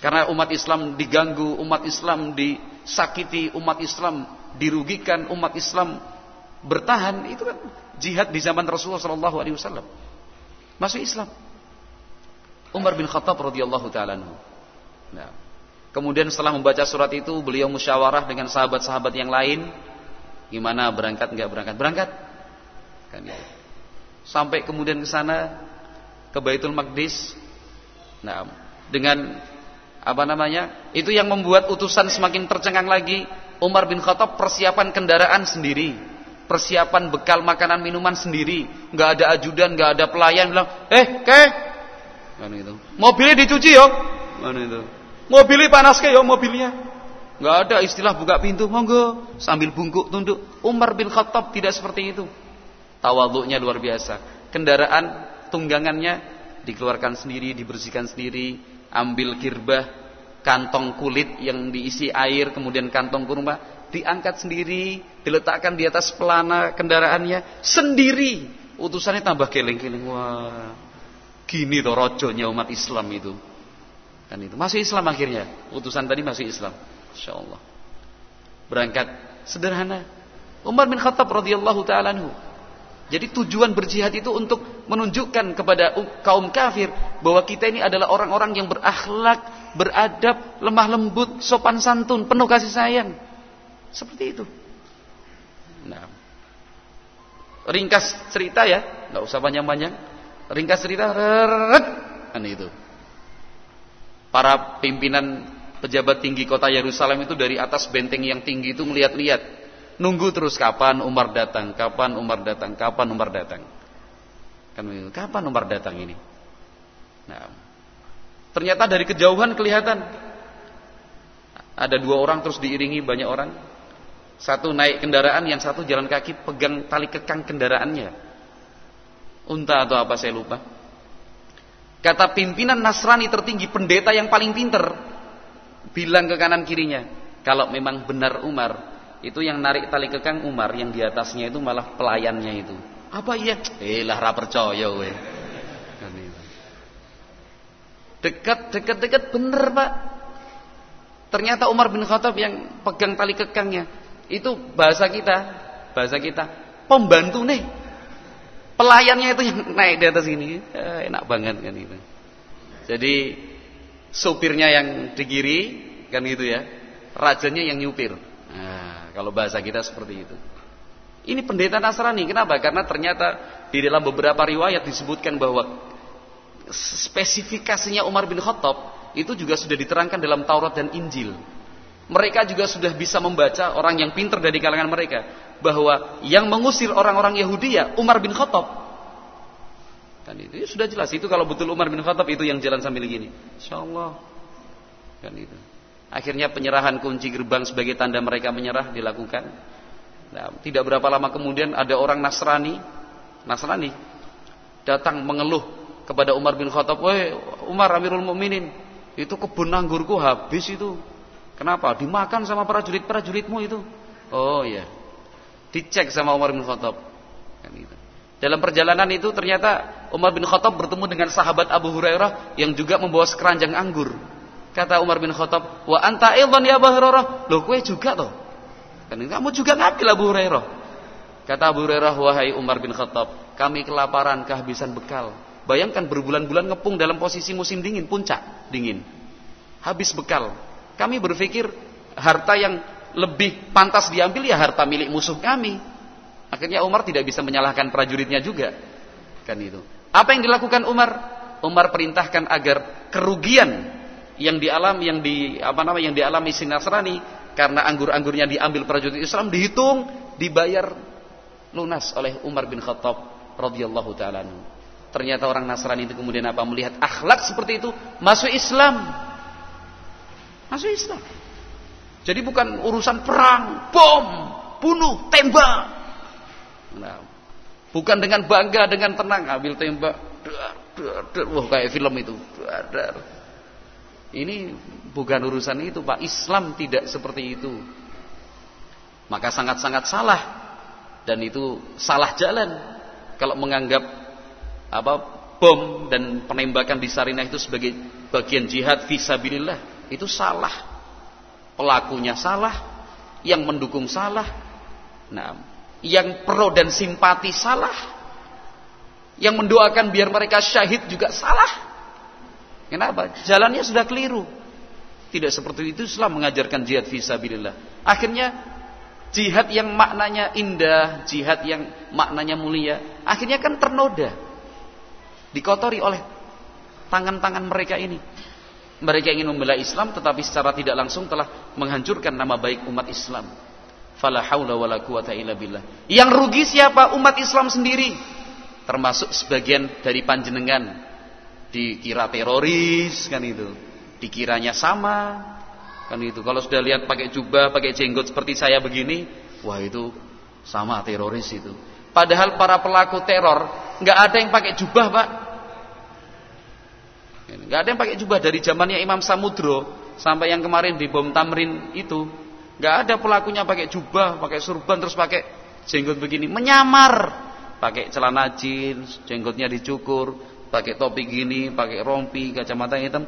karena umat Islam diganggu, umat Islam disakiti, umat Islam dirugikan umat Islam bertahan itu kan jihad di zaman Rasulullah sallallahu alaihi wasallam. Masuk Islam. Umar bin Khattab radhiyallahu taala Nah, kemudian setelah membaca surat itu beliau musyawarah dengan sahabat-sahabat yang lain gimana berangkat enggak berangkat? Berangkat. Kan ya. Sampai kemudian ke sana ke Baitul Maqdis. Nah, dengan apa namanya? Itu yang membuat utusan semakin tercengang lagi Umar bin Khattab persiapan kendaraan sendiri, persiapan bekal makanan minuman sendiri, nggak ada ajudan, nggak ada pelayan bilang, eh, ke, kan itu, mobilnya dicuci yo, kan itu, mobilnya panas ke yo mobilnya, nggak ada istilah buka pintu, monggo, sambil bungkuk tunduk. Umar bin Khattab tidak seperti itu, tawaduknya luar biasa, kendaraan tunggangannya dikeluarkan sendiri, dibersihkan sendiri, ambil kirbah, kantong kulit yang diisi air kemudian kantong kurma diangkat sendiri diletakkan di atas pelana kendaraannya sendiri. Utusannya tambah keling-keling wah gini toh rojonya umat Islam itu. Kan itu. Masih Islam akhirnya. Utusan tadi masih Islam. Insya Allah berangkat sederhana. Umar bin Khattab radhiyallahu taala jadi tujuan berjihad itu untuk menunjukkan kepada kaum kafir bahwa kita ini adalah orang-orang yang berakhlak, beradab, lemah lembut, sopan santun, penuh kasih sayang. Seperti itu. Nah, ringkas cerita ya, nggak usah panjang-panjang. Ringkas cerita, kan itu. Para pimpinan pejabat tinggi kota Yerusalem itu dari atas benteng yang tinggi itu melihat-lihat Nunggu terus kapan Umar datang, kapan Umar datang, kapan Umar datang. Kan kapan Umar datang ini? Nah, ternyata dari kejauhan kelihatan ada dua orang terus diiringi banyak orang. Satu naik kendaraan, yang satu jalan kaki pegang tali kekang kendaraannya. Unta atau apa saya lupa. Kata pimpinan Nasrani tertinggi, pendeta yang paling pinter, bilang ke kanan kirinya, kalau memang benar Umar, itu yang narik tali kekang Umar, yang di atasnya itu malah pelayannya itu. Apa iya? Eh lah ra percaya we. Kan Dekat, dekat, dekat bener pak. Ternyata Umar bin Khattab yang pegang tali kekangnya. Itu bahasa kita, bahasa kita. Pembantu nih. Pelayannya itu naik di atas ini. Eh, enak banget kan itu. Jadi sopirnya yang di kiri kan gitu ya. Rajanya yang nyupir. Nah, kalau bahasa kita seperti itu. Ini pendeta Nasrani. Kenapa? Karena ternyata di dalam beberapa riwayat disebutkan bahwa spesifikasinya Umar bin Khattab itu juga sudah diterangkan dalam Taurat dan Injil mereka juga sudah bisa membaca orang yang pintar dari kalangan mereka bahwa yang mengusir orang-orang Yahudi ya Umar bin Khattab. Kan itu ya sudah jelas itu kalau betul Umar bin Khattab itu yang jalan sambil gini. Insyaallah. Kan itu. Akhirnya penyerahan kunci gerbang sebagai tanda mereka menyerah dilakukan. Nah, tidak berapa lama kemudian ada orang Nasrani, Nasrani datang mengeluh kepada Umar bin Khattab, "Woi, Umar Amirul Mukminin, itu kebun anggurku habis itu." Kenapa? Dimakan sama prajurit-prajuritmu itu. Oh iya. Dicek sama Umar bin Khattab. Kan itu. Dalam perjalanan itu ternyata Umar bin Khattab bertemu dengan sahabat Abu Hurairah yang juga membawa sekeranjang anggur. Kata Umar bin Khattab, "Wa anta ildan ya Abu Hurairah." Loh, kue juga toh. Kan kamu juga ngambil Abu Hurairah. Kata Abu Hurairah, "Wahai Umar bin Khattab, kami kelaparan, kehabisan bekal. Bayangkan berbulan-bulan ngepung dalam posisi musim dingin, puncak dingin. Habis bekal. Kami berpikir harta yang lebih pantas diambil ya harta milik musuh kami. Akhirnya Umar tidak bisa menyalahkan prajuritnya juga. Kan itu. Apa yang dilakukan Umar? Umar perintahkan agar kerugian yang dialami yang di apa namanya yang dialami si Nasrani karena anggur-anggurnya diambil prajurit Islam dihitung dibayar lunas oleh Umar bin Khattab radhiyallahu taala Ternyata orang Nasrani itu kemudian apa melihat akhlak seperti itu masuk Islam Masuk Islam. Jadi bukan urusan perang, bom, bunuh, tembak. Nah, bukan dengan bangga, dengan tenang ambil tembak. Dar, dar, dar. Wah, kayak film itu. Dar, dar. Ini bukan urusan itu, Pak. Islam tidak seperti itu. Maka sangat-sangat salah dan itu salah jalan kalau menganggap apa bom dan penembakan di Sarinah itu sebagai bagian jihad visabilillah itu salah. Pelakunya salah, yang mendukung salah. Nah, yang pro dan simpati salah. Yang mendoakan biar mereka syahid juga salah. Kenapa? Jalannya sudah keliru. Tidak seperti itu Islam mengajarkan jihad visabilillah. Akhirnya jihad yang maknanya indah, jihad yang maknanya mulia, akhirnya kan ternoda. Dikotori oleh tangan-tangan mereka ini. Mereka ingin membela Islam tetapi secara tidak langsung telah menghancurkan nama baik umat Islam. Fala haula wala quwata illa billah. Yang rugi siapa? Umat Islam sendiri. Termasuk sebagian dari panjenengan dikira teroris kan itu. Dikiranya sama kan itu. Kalau sudah lihat pakai jubah, pakai jenggot seperti saya begini, wah itu sama teroris itu. Padahal para pelaku teror nggak ada yang pakai jubah, Pak. Gak ada yang pakai jubah dari zamannya Imam Samudro sampai yang kemarin di bom Tamrin itu. Gak ada pelakunya pakai jubah, pakai surban terus pakai jenggot begini, menyamar. Pakai celana jeans, jenggotnya dicukur, pakai topi gini, pakai rompi, kacamata hitam,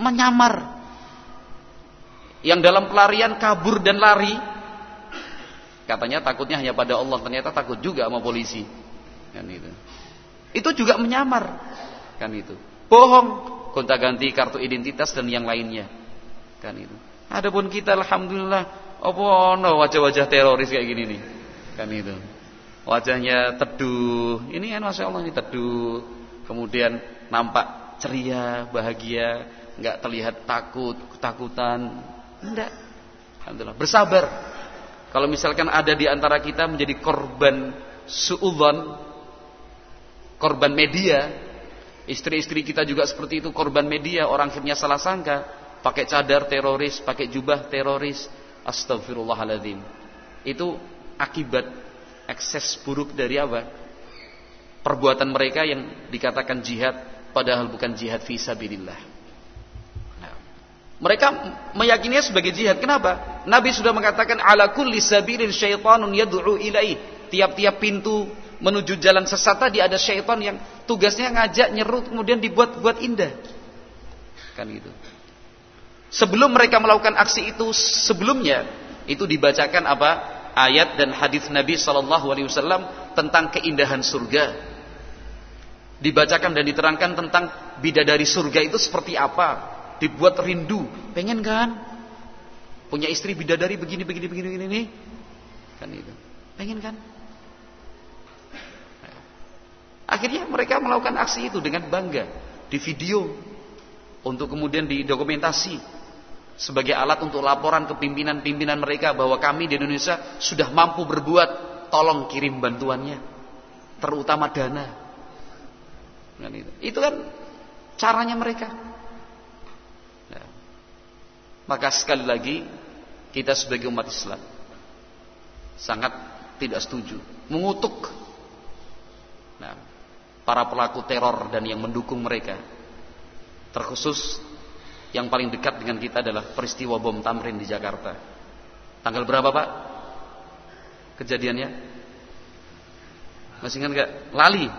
menyamar. Yang dalam pelarian kabur dan lari, katanya takutnya hanya pada Allah, ternyata takut juga sama polisi. Kan itu. Itu juga menyamar. Kan itu bohong, gonta-ganti kartu identitas dan yang lainnya. Kan itu. Adapun kita alhamdulillah apa no wajah-wajah teroris kayak gini nih. Kan itu. Wajahnya teduh. Ini kan Masya Allah ini teduh. Kemudian nampak ceria, bahagia, enggak terlihat takut, ketakutan. Enggak. Alhamdulillah. Bersabar. Kalau misalkan ada di antara kita menjadi korban suudzon, korban media, Istri-istri kita juga seperti itu korban media, orang akhirnya salah sangka, pakai cadar teroris, pakai jubah teroris. Astagfirullahaladzim. Itu akibat ekses buruk dari apa? Perbuatan mereka yang dikatakan jihad padahal bukan jihad fi sabilillah. Nah, mereka meyakininya sebagai jihad. Kenapa? Nabi sudah mengatakan ala kulli sabilin syaitanun yad'u ilai. Tiap-tiap pintu menuju jalan sesat tadi ada syaitan yang tugasnya ngajak nyerut kemudian dibuat-buat indah. Kan gitu. Sebelum mereka melakukan aksi itu sebelumnya itu dibacakan apa? ayat dan hadis Nabi wasallam tentang keindahan surga. Dibacakan dan diterangkan tentang bidadari surga itu seperti apa. Dibuat rindu, pengen kan? Punya istri bidadari begini begini begini begini nih. Kan itu. Pengen kan? Akhirnya mereka melakukan aksi itu dengan bangga di video untuk kemudian didokumentasi sebagai alat untuk laporan ke pimpinan-pimpinan mereka bahwa kami di Indonesia sudah mampu berbuat, tolong kirim bantuannya, terutama dana. Kan itu. itu kan caranya mereka. Nah, maka sekali lagi kita sebagai umat Islam sangat tidak setuju, mengutuk. Nah, para pelaku teror dan yang mendukung mereka. Terkhusus yang paling dekat dengan kita adalah peristiwa bom Tamrin di Jakarta. Tanggal berapa Pak? Kejadiannya? Masih ingat nggak? Lali.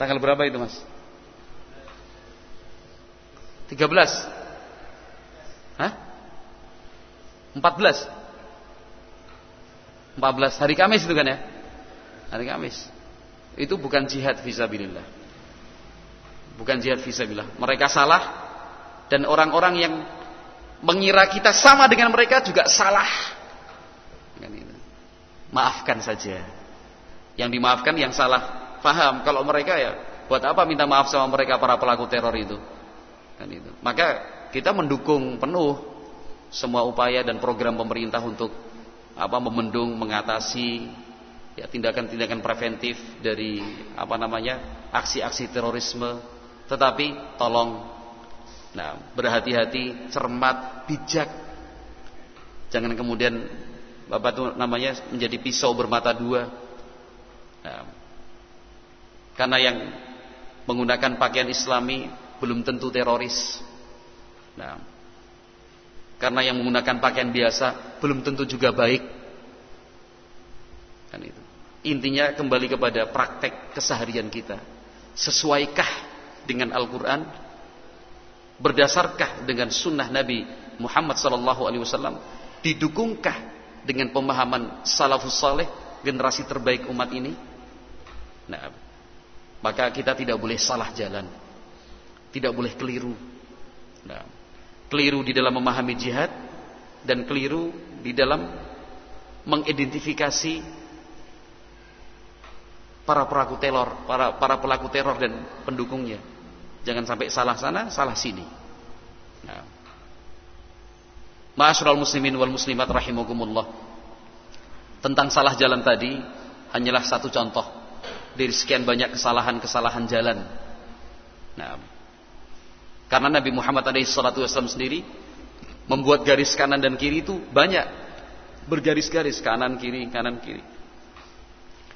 Tanggal berapa itu Mas? 13 Hah? 14 14 hari Kamis itu kan ya? Hari Kamis itu bukan jihad visabilillah. Bukan jihad visabilillah. Mereka salah dan orang-orang yang mengira kita sama dengan mereka juga salah. Maafkan saja. Yang dimaafkan yang salah paham. Kalau mereka ya buat apa minta maaf sama mereka para pelaku teror itu? Kan itu. Maka kita mendukung penuh semua upaya dan program pemerintah untuk apa memendung, mengatasi ya tindakan-tindakan preventif dari apa namanya aksi-aksi terorisme. Tetapi tolong nah berhati-hati cermat bijak. Jangan kemudian bapak itu namanya menjadi pisau bermata dua. Nah, karena yang menggunakan pakaian islami belum tentu teroris. Nah karena yang menggunakan pakaian biasa belum tentu juga baik Intinya kembali kepada praktek keseharian kita. Sesuaikah dengan Al-Quran? Berdasarkah dengan sunnah Nabi Muhammad SAW? Didukungkah dengan pemahaman salafus saleh generasi terbaik umat ini? Nah, maka kita tidak boleh salah jalan. Tidak boleh keliru. Nah, keliru di dalam memahami jihad dan keliru di dalam mengidentifikasi para pelaku teror, para para pelaku teror dan pendukungnya. Jangan sampai salah sana, salah sini. Nah. Ma'asyiral muslimin wal muslimat rahimakumullah. Tentang salah jalan tadi hanyalah satu contoh dari sekian banyak kesalahan-kesalahan jalan. Nah, karena Nabi Muhammad SAW sendiri membuat garis kanan dan kiri itu banyak bergaris-garis kanan kiri kanan kiri.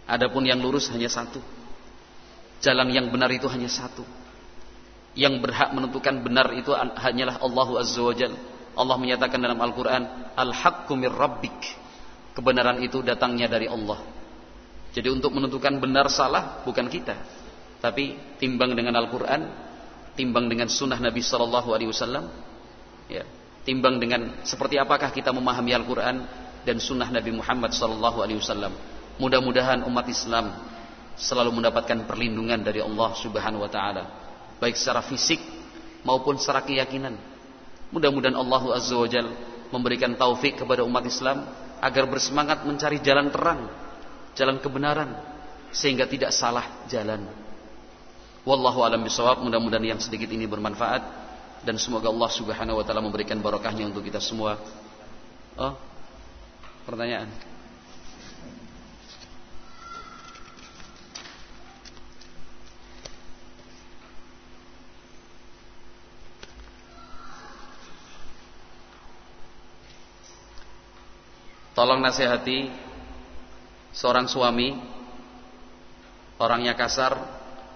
Adapun yang lurus hanya satu. Jalan yang benar itu hanya satu. Yang berhak menentukan benar itu hanyalah Allah Azza wa Jal. Allah menyatakan dalam Al-Quran, Al-Haqqu mir Rabbik. Kebenaran itu datangnya dari Allah. Jadi untuk menentukan benar salah bukan kita. Tapi timbang dengan Al-Quran, timbang dengan sunnah Nabi Sallallahu Alaihi Wasallam, ya, timbang dengan seperti apakah kita memahami Al-Quran dan sunnah Nabi Muhammad Sallallahu Alaihi Wasallam. Mudah-mudahan umat Islam selalu mendapatkan perlindungan dari Allah Subhanahu wa taala, baik secara fisik maupun secara keyakinan. Mudah-mudahan Allah Azza wa Jal memberikan taufik kepada umat Islam agar bersemangat mencari jalan terang, jalan kebenaran sehingga tidak salah jalan. Wallahu alam bisawab, mudah-mudahan yang sedikit ini bermanfaat dan semoga Allah Subhanahu wa taala memberikan barokahnya untuk kita semua. Oh, pertanyaan. Tolong nasihati seorang suami orangnya kasar,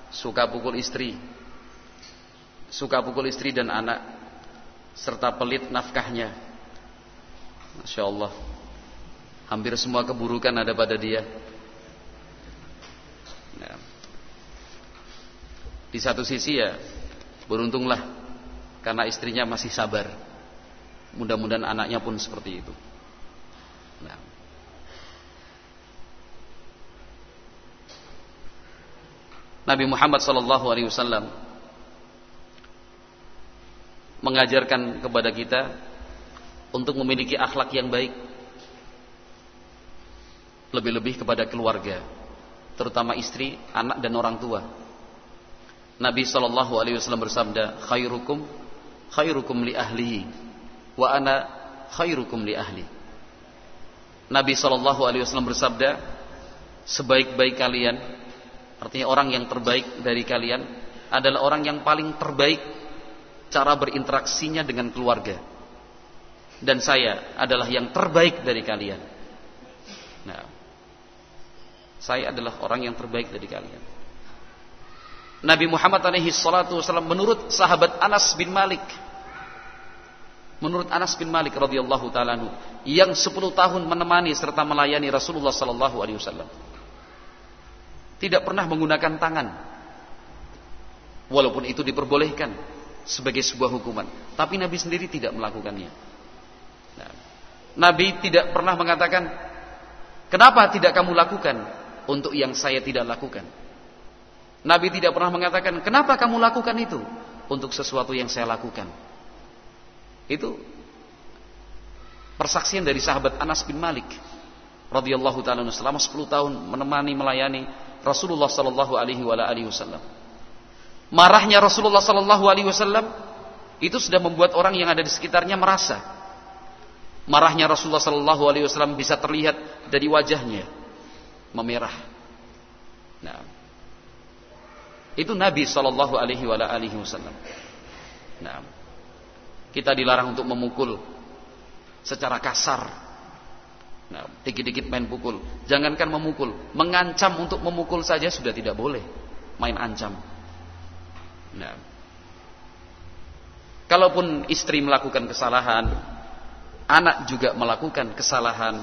suka pukul istri. Suka pukul istri dan anak serta pelit nafkahnya. Masya Allah Hampir semua keburukan ada pada dia nah. Di satu sisi ya Beruntunglah Karena istrinya masih sabar Mudah-mudahan anaknya pun seperti itu Nabi Muhammad SAW mengajarkan kepada kita untuk memiliki akhlak yang baik. Lebih-lebih kepada keluarga terutama istri, anak dan orang tua. Nabi SAW bersabda khairukum khairukum li ahli wa ana khairukum li ahli. Nabi SAW bersabda sebaik-baik kalian artinya orang yang terbaik dari kalian adalah orang yang paling terbaik cara berinteraksinya dengan keluarga dan saya adalah yang terbaik dari kalian. Nah, saya adalah orang yang terbaik dari kalian. Nabi Muhammad alaihi salatu wasallam menurut sahabat Anas bin Malik menurut Anas bin Malik radhiyallahu taala yang 10 tahun menemani serta melayani Rasulullah sallallahu alaihi wasallam tidak pernah menggunakan tangan walaupun itu diperbolehkan sebagai sebuah hukuman tapi Nabi sendiri tidak melakukannya Nabi tidak pernah mengatakan, "Kenapa tidak kamu lakukan untuk yang saya tidak lakukan?" Nabi tidak pernah mengatakan, "Kenapa kamu lakukan itu untuk sesuatu yang saya lakukan?" Itu persaksian dari sahabat Anas bin Malik radhiyallahu taala selama 10 tahun menemani melayani Rasulullah sallallahu alaihi wasallam. Marahnya Rasulullah sallallahu alaihi wasallam itu sudah membuat orang yang ada di sekitarnya merasa Marahnya Rasulullah Sallallahu Alaihi Wasallam bisa terlihat dari wajahnya memerah. Nah, itu Nabi Sallallahu Alaihi Wasallam. Nah, kita dilarang untuk memukul secara kasar. Nah, dikit-dikit main pukul. Jangankan memukul, mengancam untuk memukul saja sudah tidak boleh. Main ancam. Nah, kalaupun istri melakukan kesalahan, anak juga melakukan kesalahan,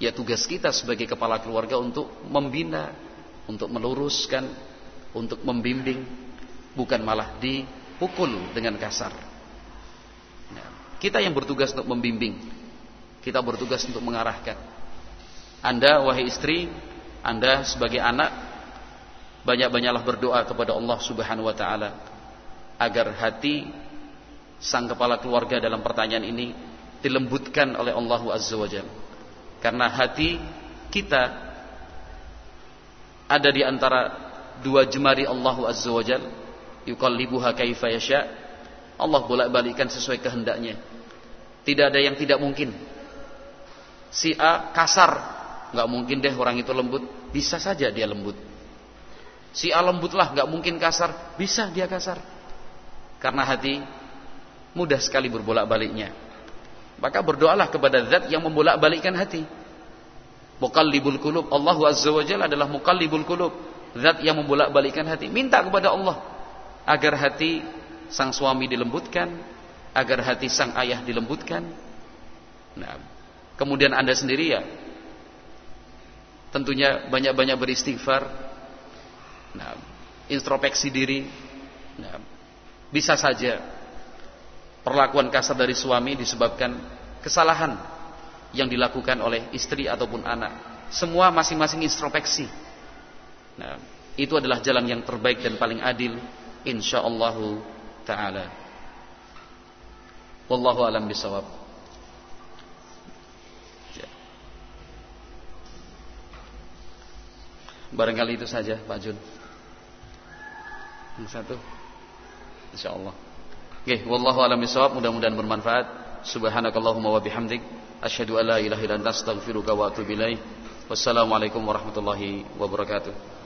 ya tugas kita sebagai kepala keluarga untuk membina, untuk meluruskan, untuk membimbing, bukan malah dipukul dengan kasar. Ya, kita yang bertugas untuk membimbing, kita bertugas untuk mengarahkan. Anda wahai istri, Anda sebagai anak banyak-banyaklah berdoa kepada Allah Subhanahu wa taala agar hati sang kepala keluarga dalam pertanyaan ini dilembutkan oleh Allah Azza wa Jalla. Karena hati kita ada di antara dua jemari Allah Azza wa Jalla, yuqallibuha kaifa yasha. Allah bolak-balikkan sesuai kehendaknya. Tidak ada yang tidak mungkin. Si A kasar, nggak mungkin deh orang itu lembut. Bisa saja dia lembut. Si A lembutlah, nggak mungkin kasar. Bisa dia kasar. Karena hati mudah sekali berbolak-baliknya. Maka berdoalah kepada zat yang membolak-balikkan hati. Muqallibul qulub. Allah Azza wa Jalla adalah muqallibul qulub. Zat yang membolak-balikkan hati. Minta kepada Allah agar hati sang suami dilembutkan, agar hati sang ayah dilembutkan. Nah, kemudian Anda sendiri ya tentunya banyak-banyak beristighfar. Nah, introspeksi diri. Nah, bisa saja perlakuan kasar dari suami disebabkan kesalahan yang dilakukan oleh istri ataupun anak. Semua masing-masing introspeksi. Nah, itu adalah jalan yang terbaik dan paling adil insyaallah taala. Wallahu alam bisawab. Barangkali itu saja Pak Jun. Yang satu. Insyaallah. Oke, wallahu a'lam bishawab. Mudah-mudahan bermanfaat. Subhanakallahumma wa bihamdik asyhadu an la ilaha illa anta astaghfiruka wa atubu ilaik. Wassalamualaikum warahmatullahi wabarakatuh.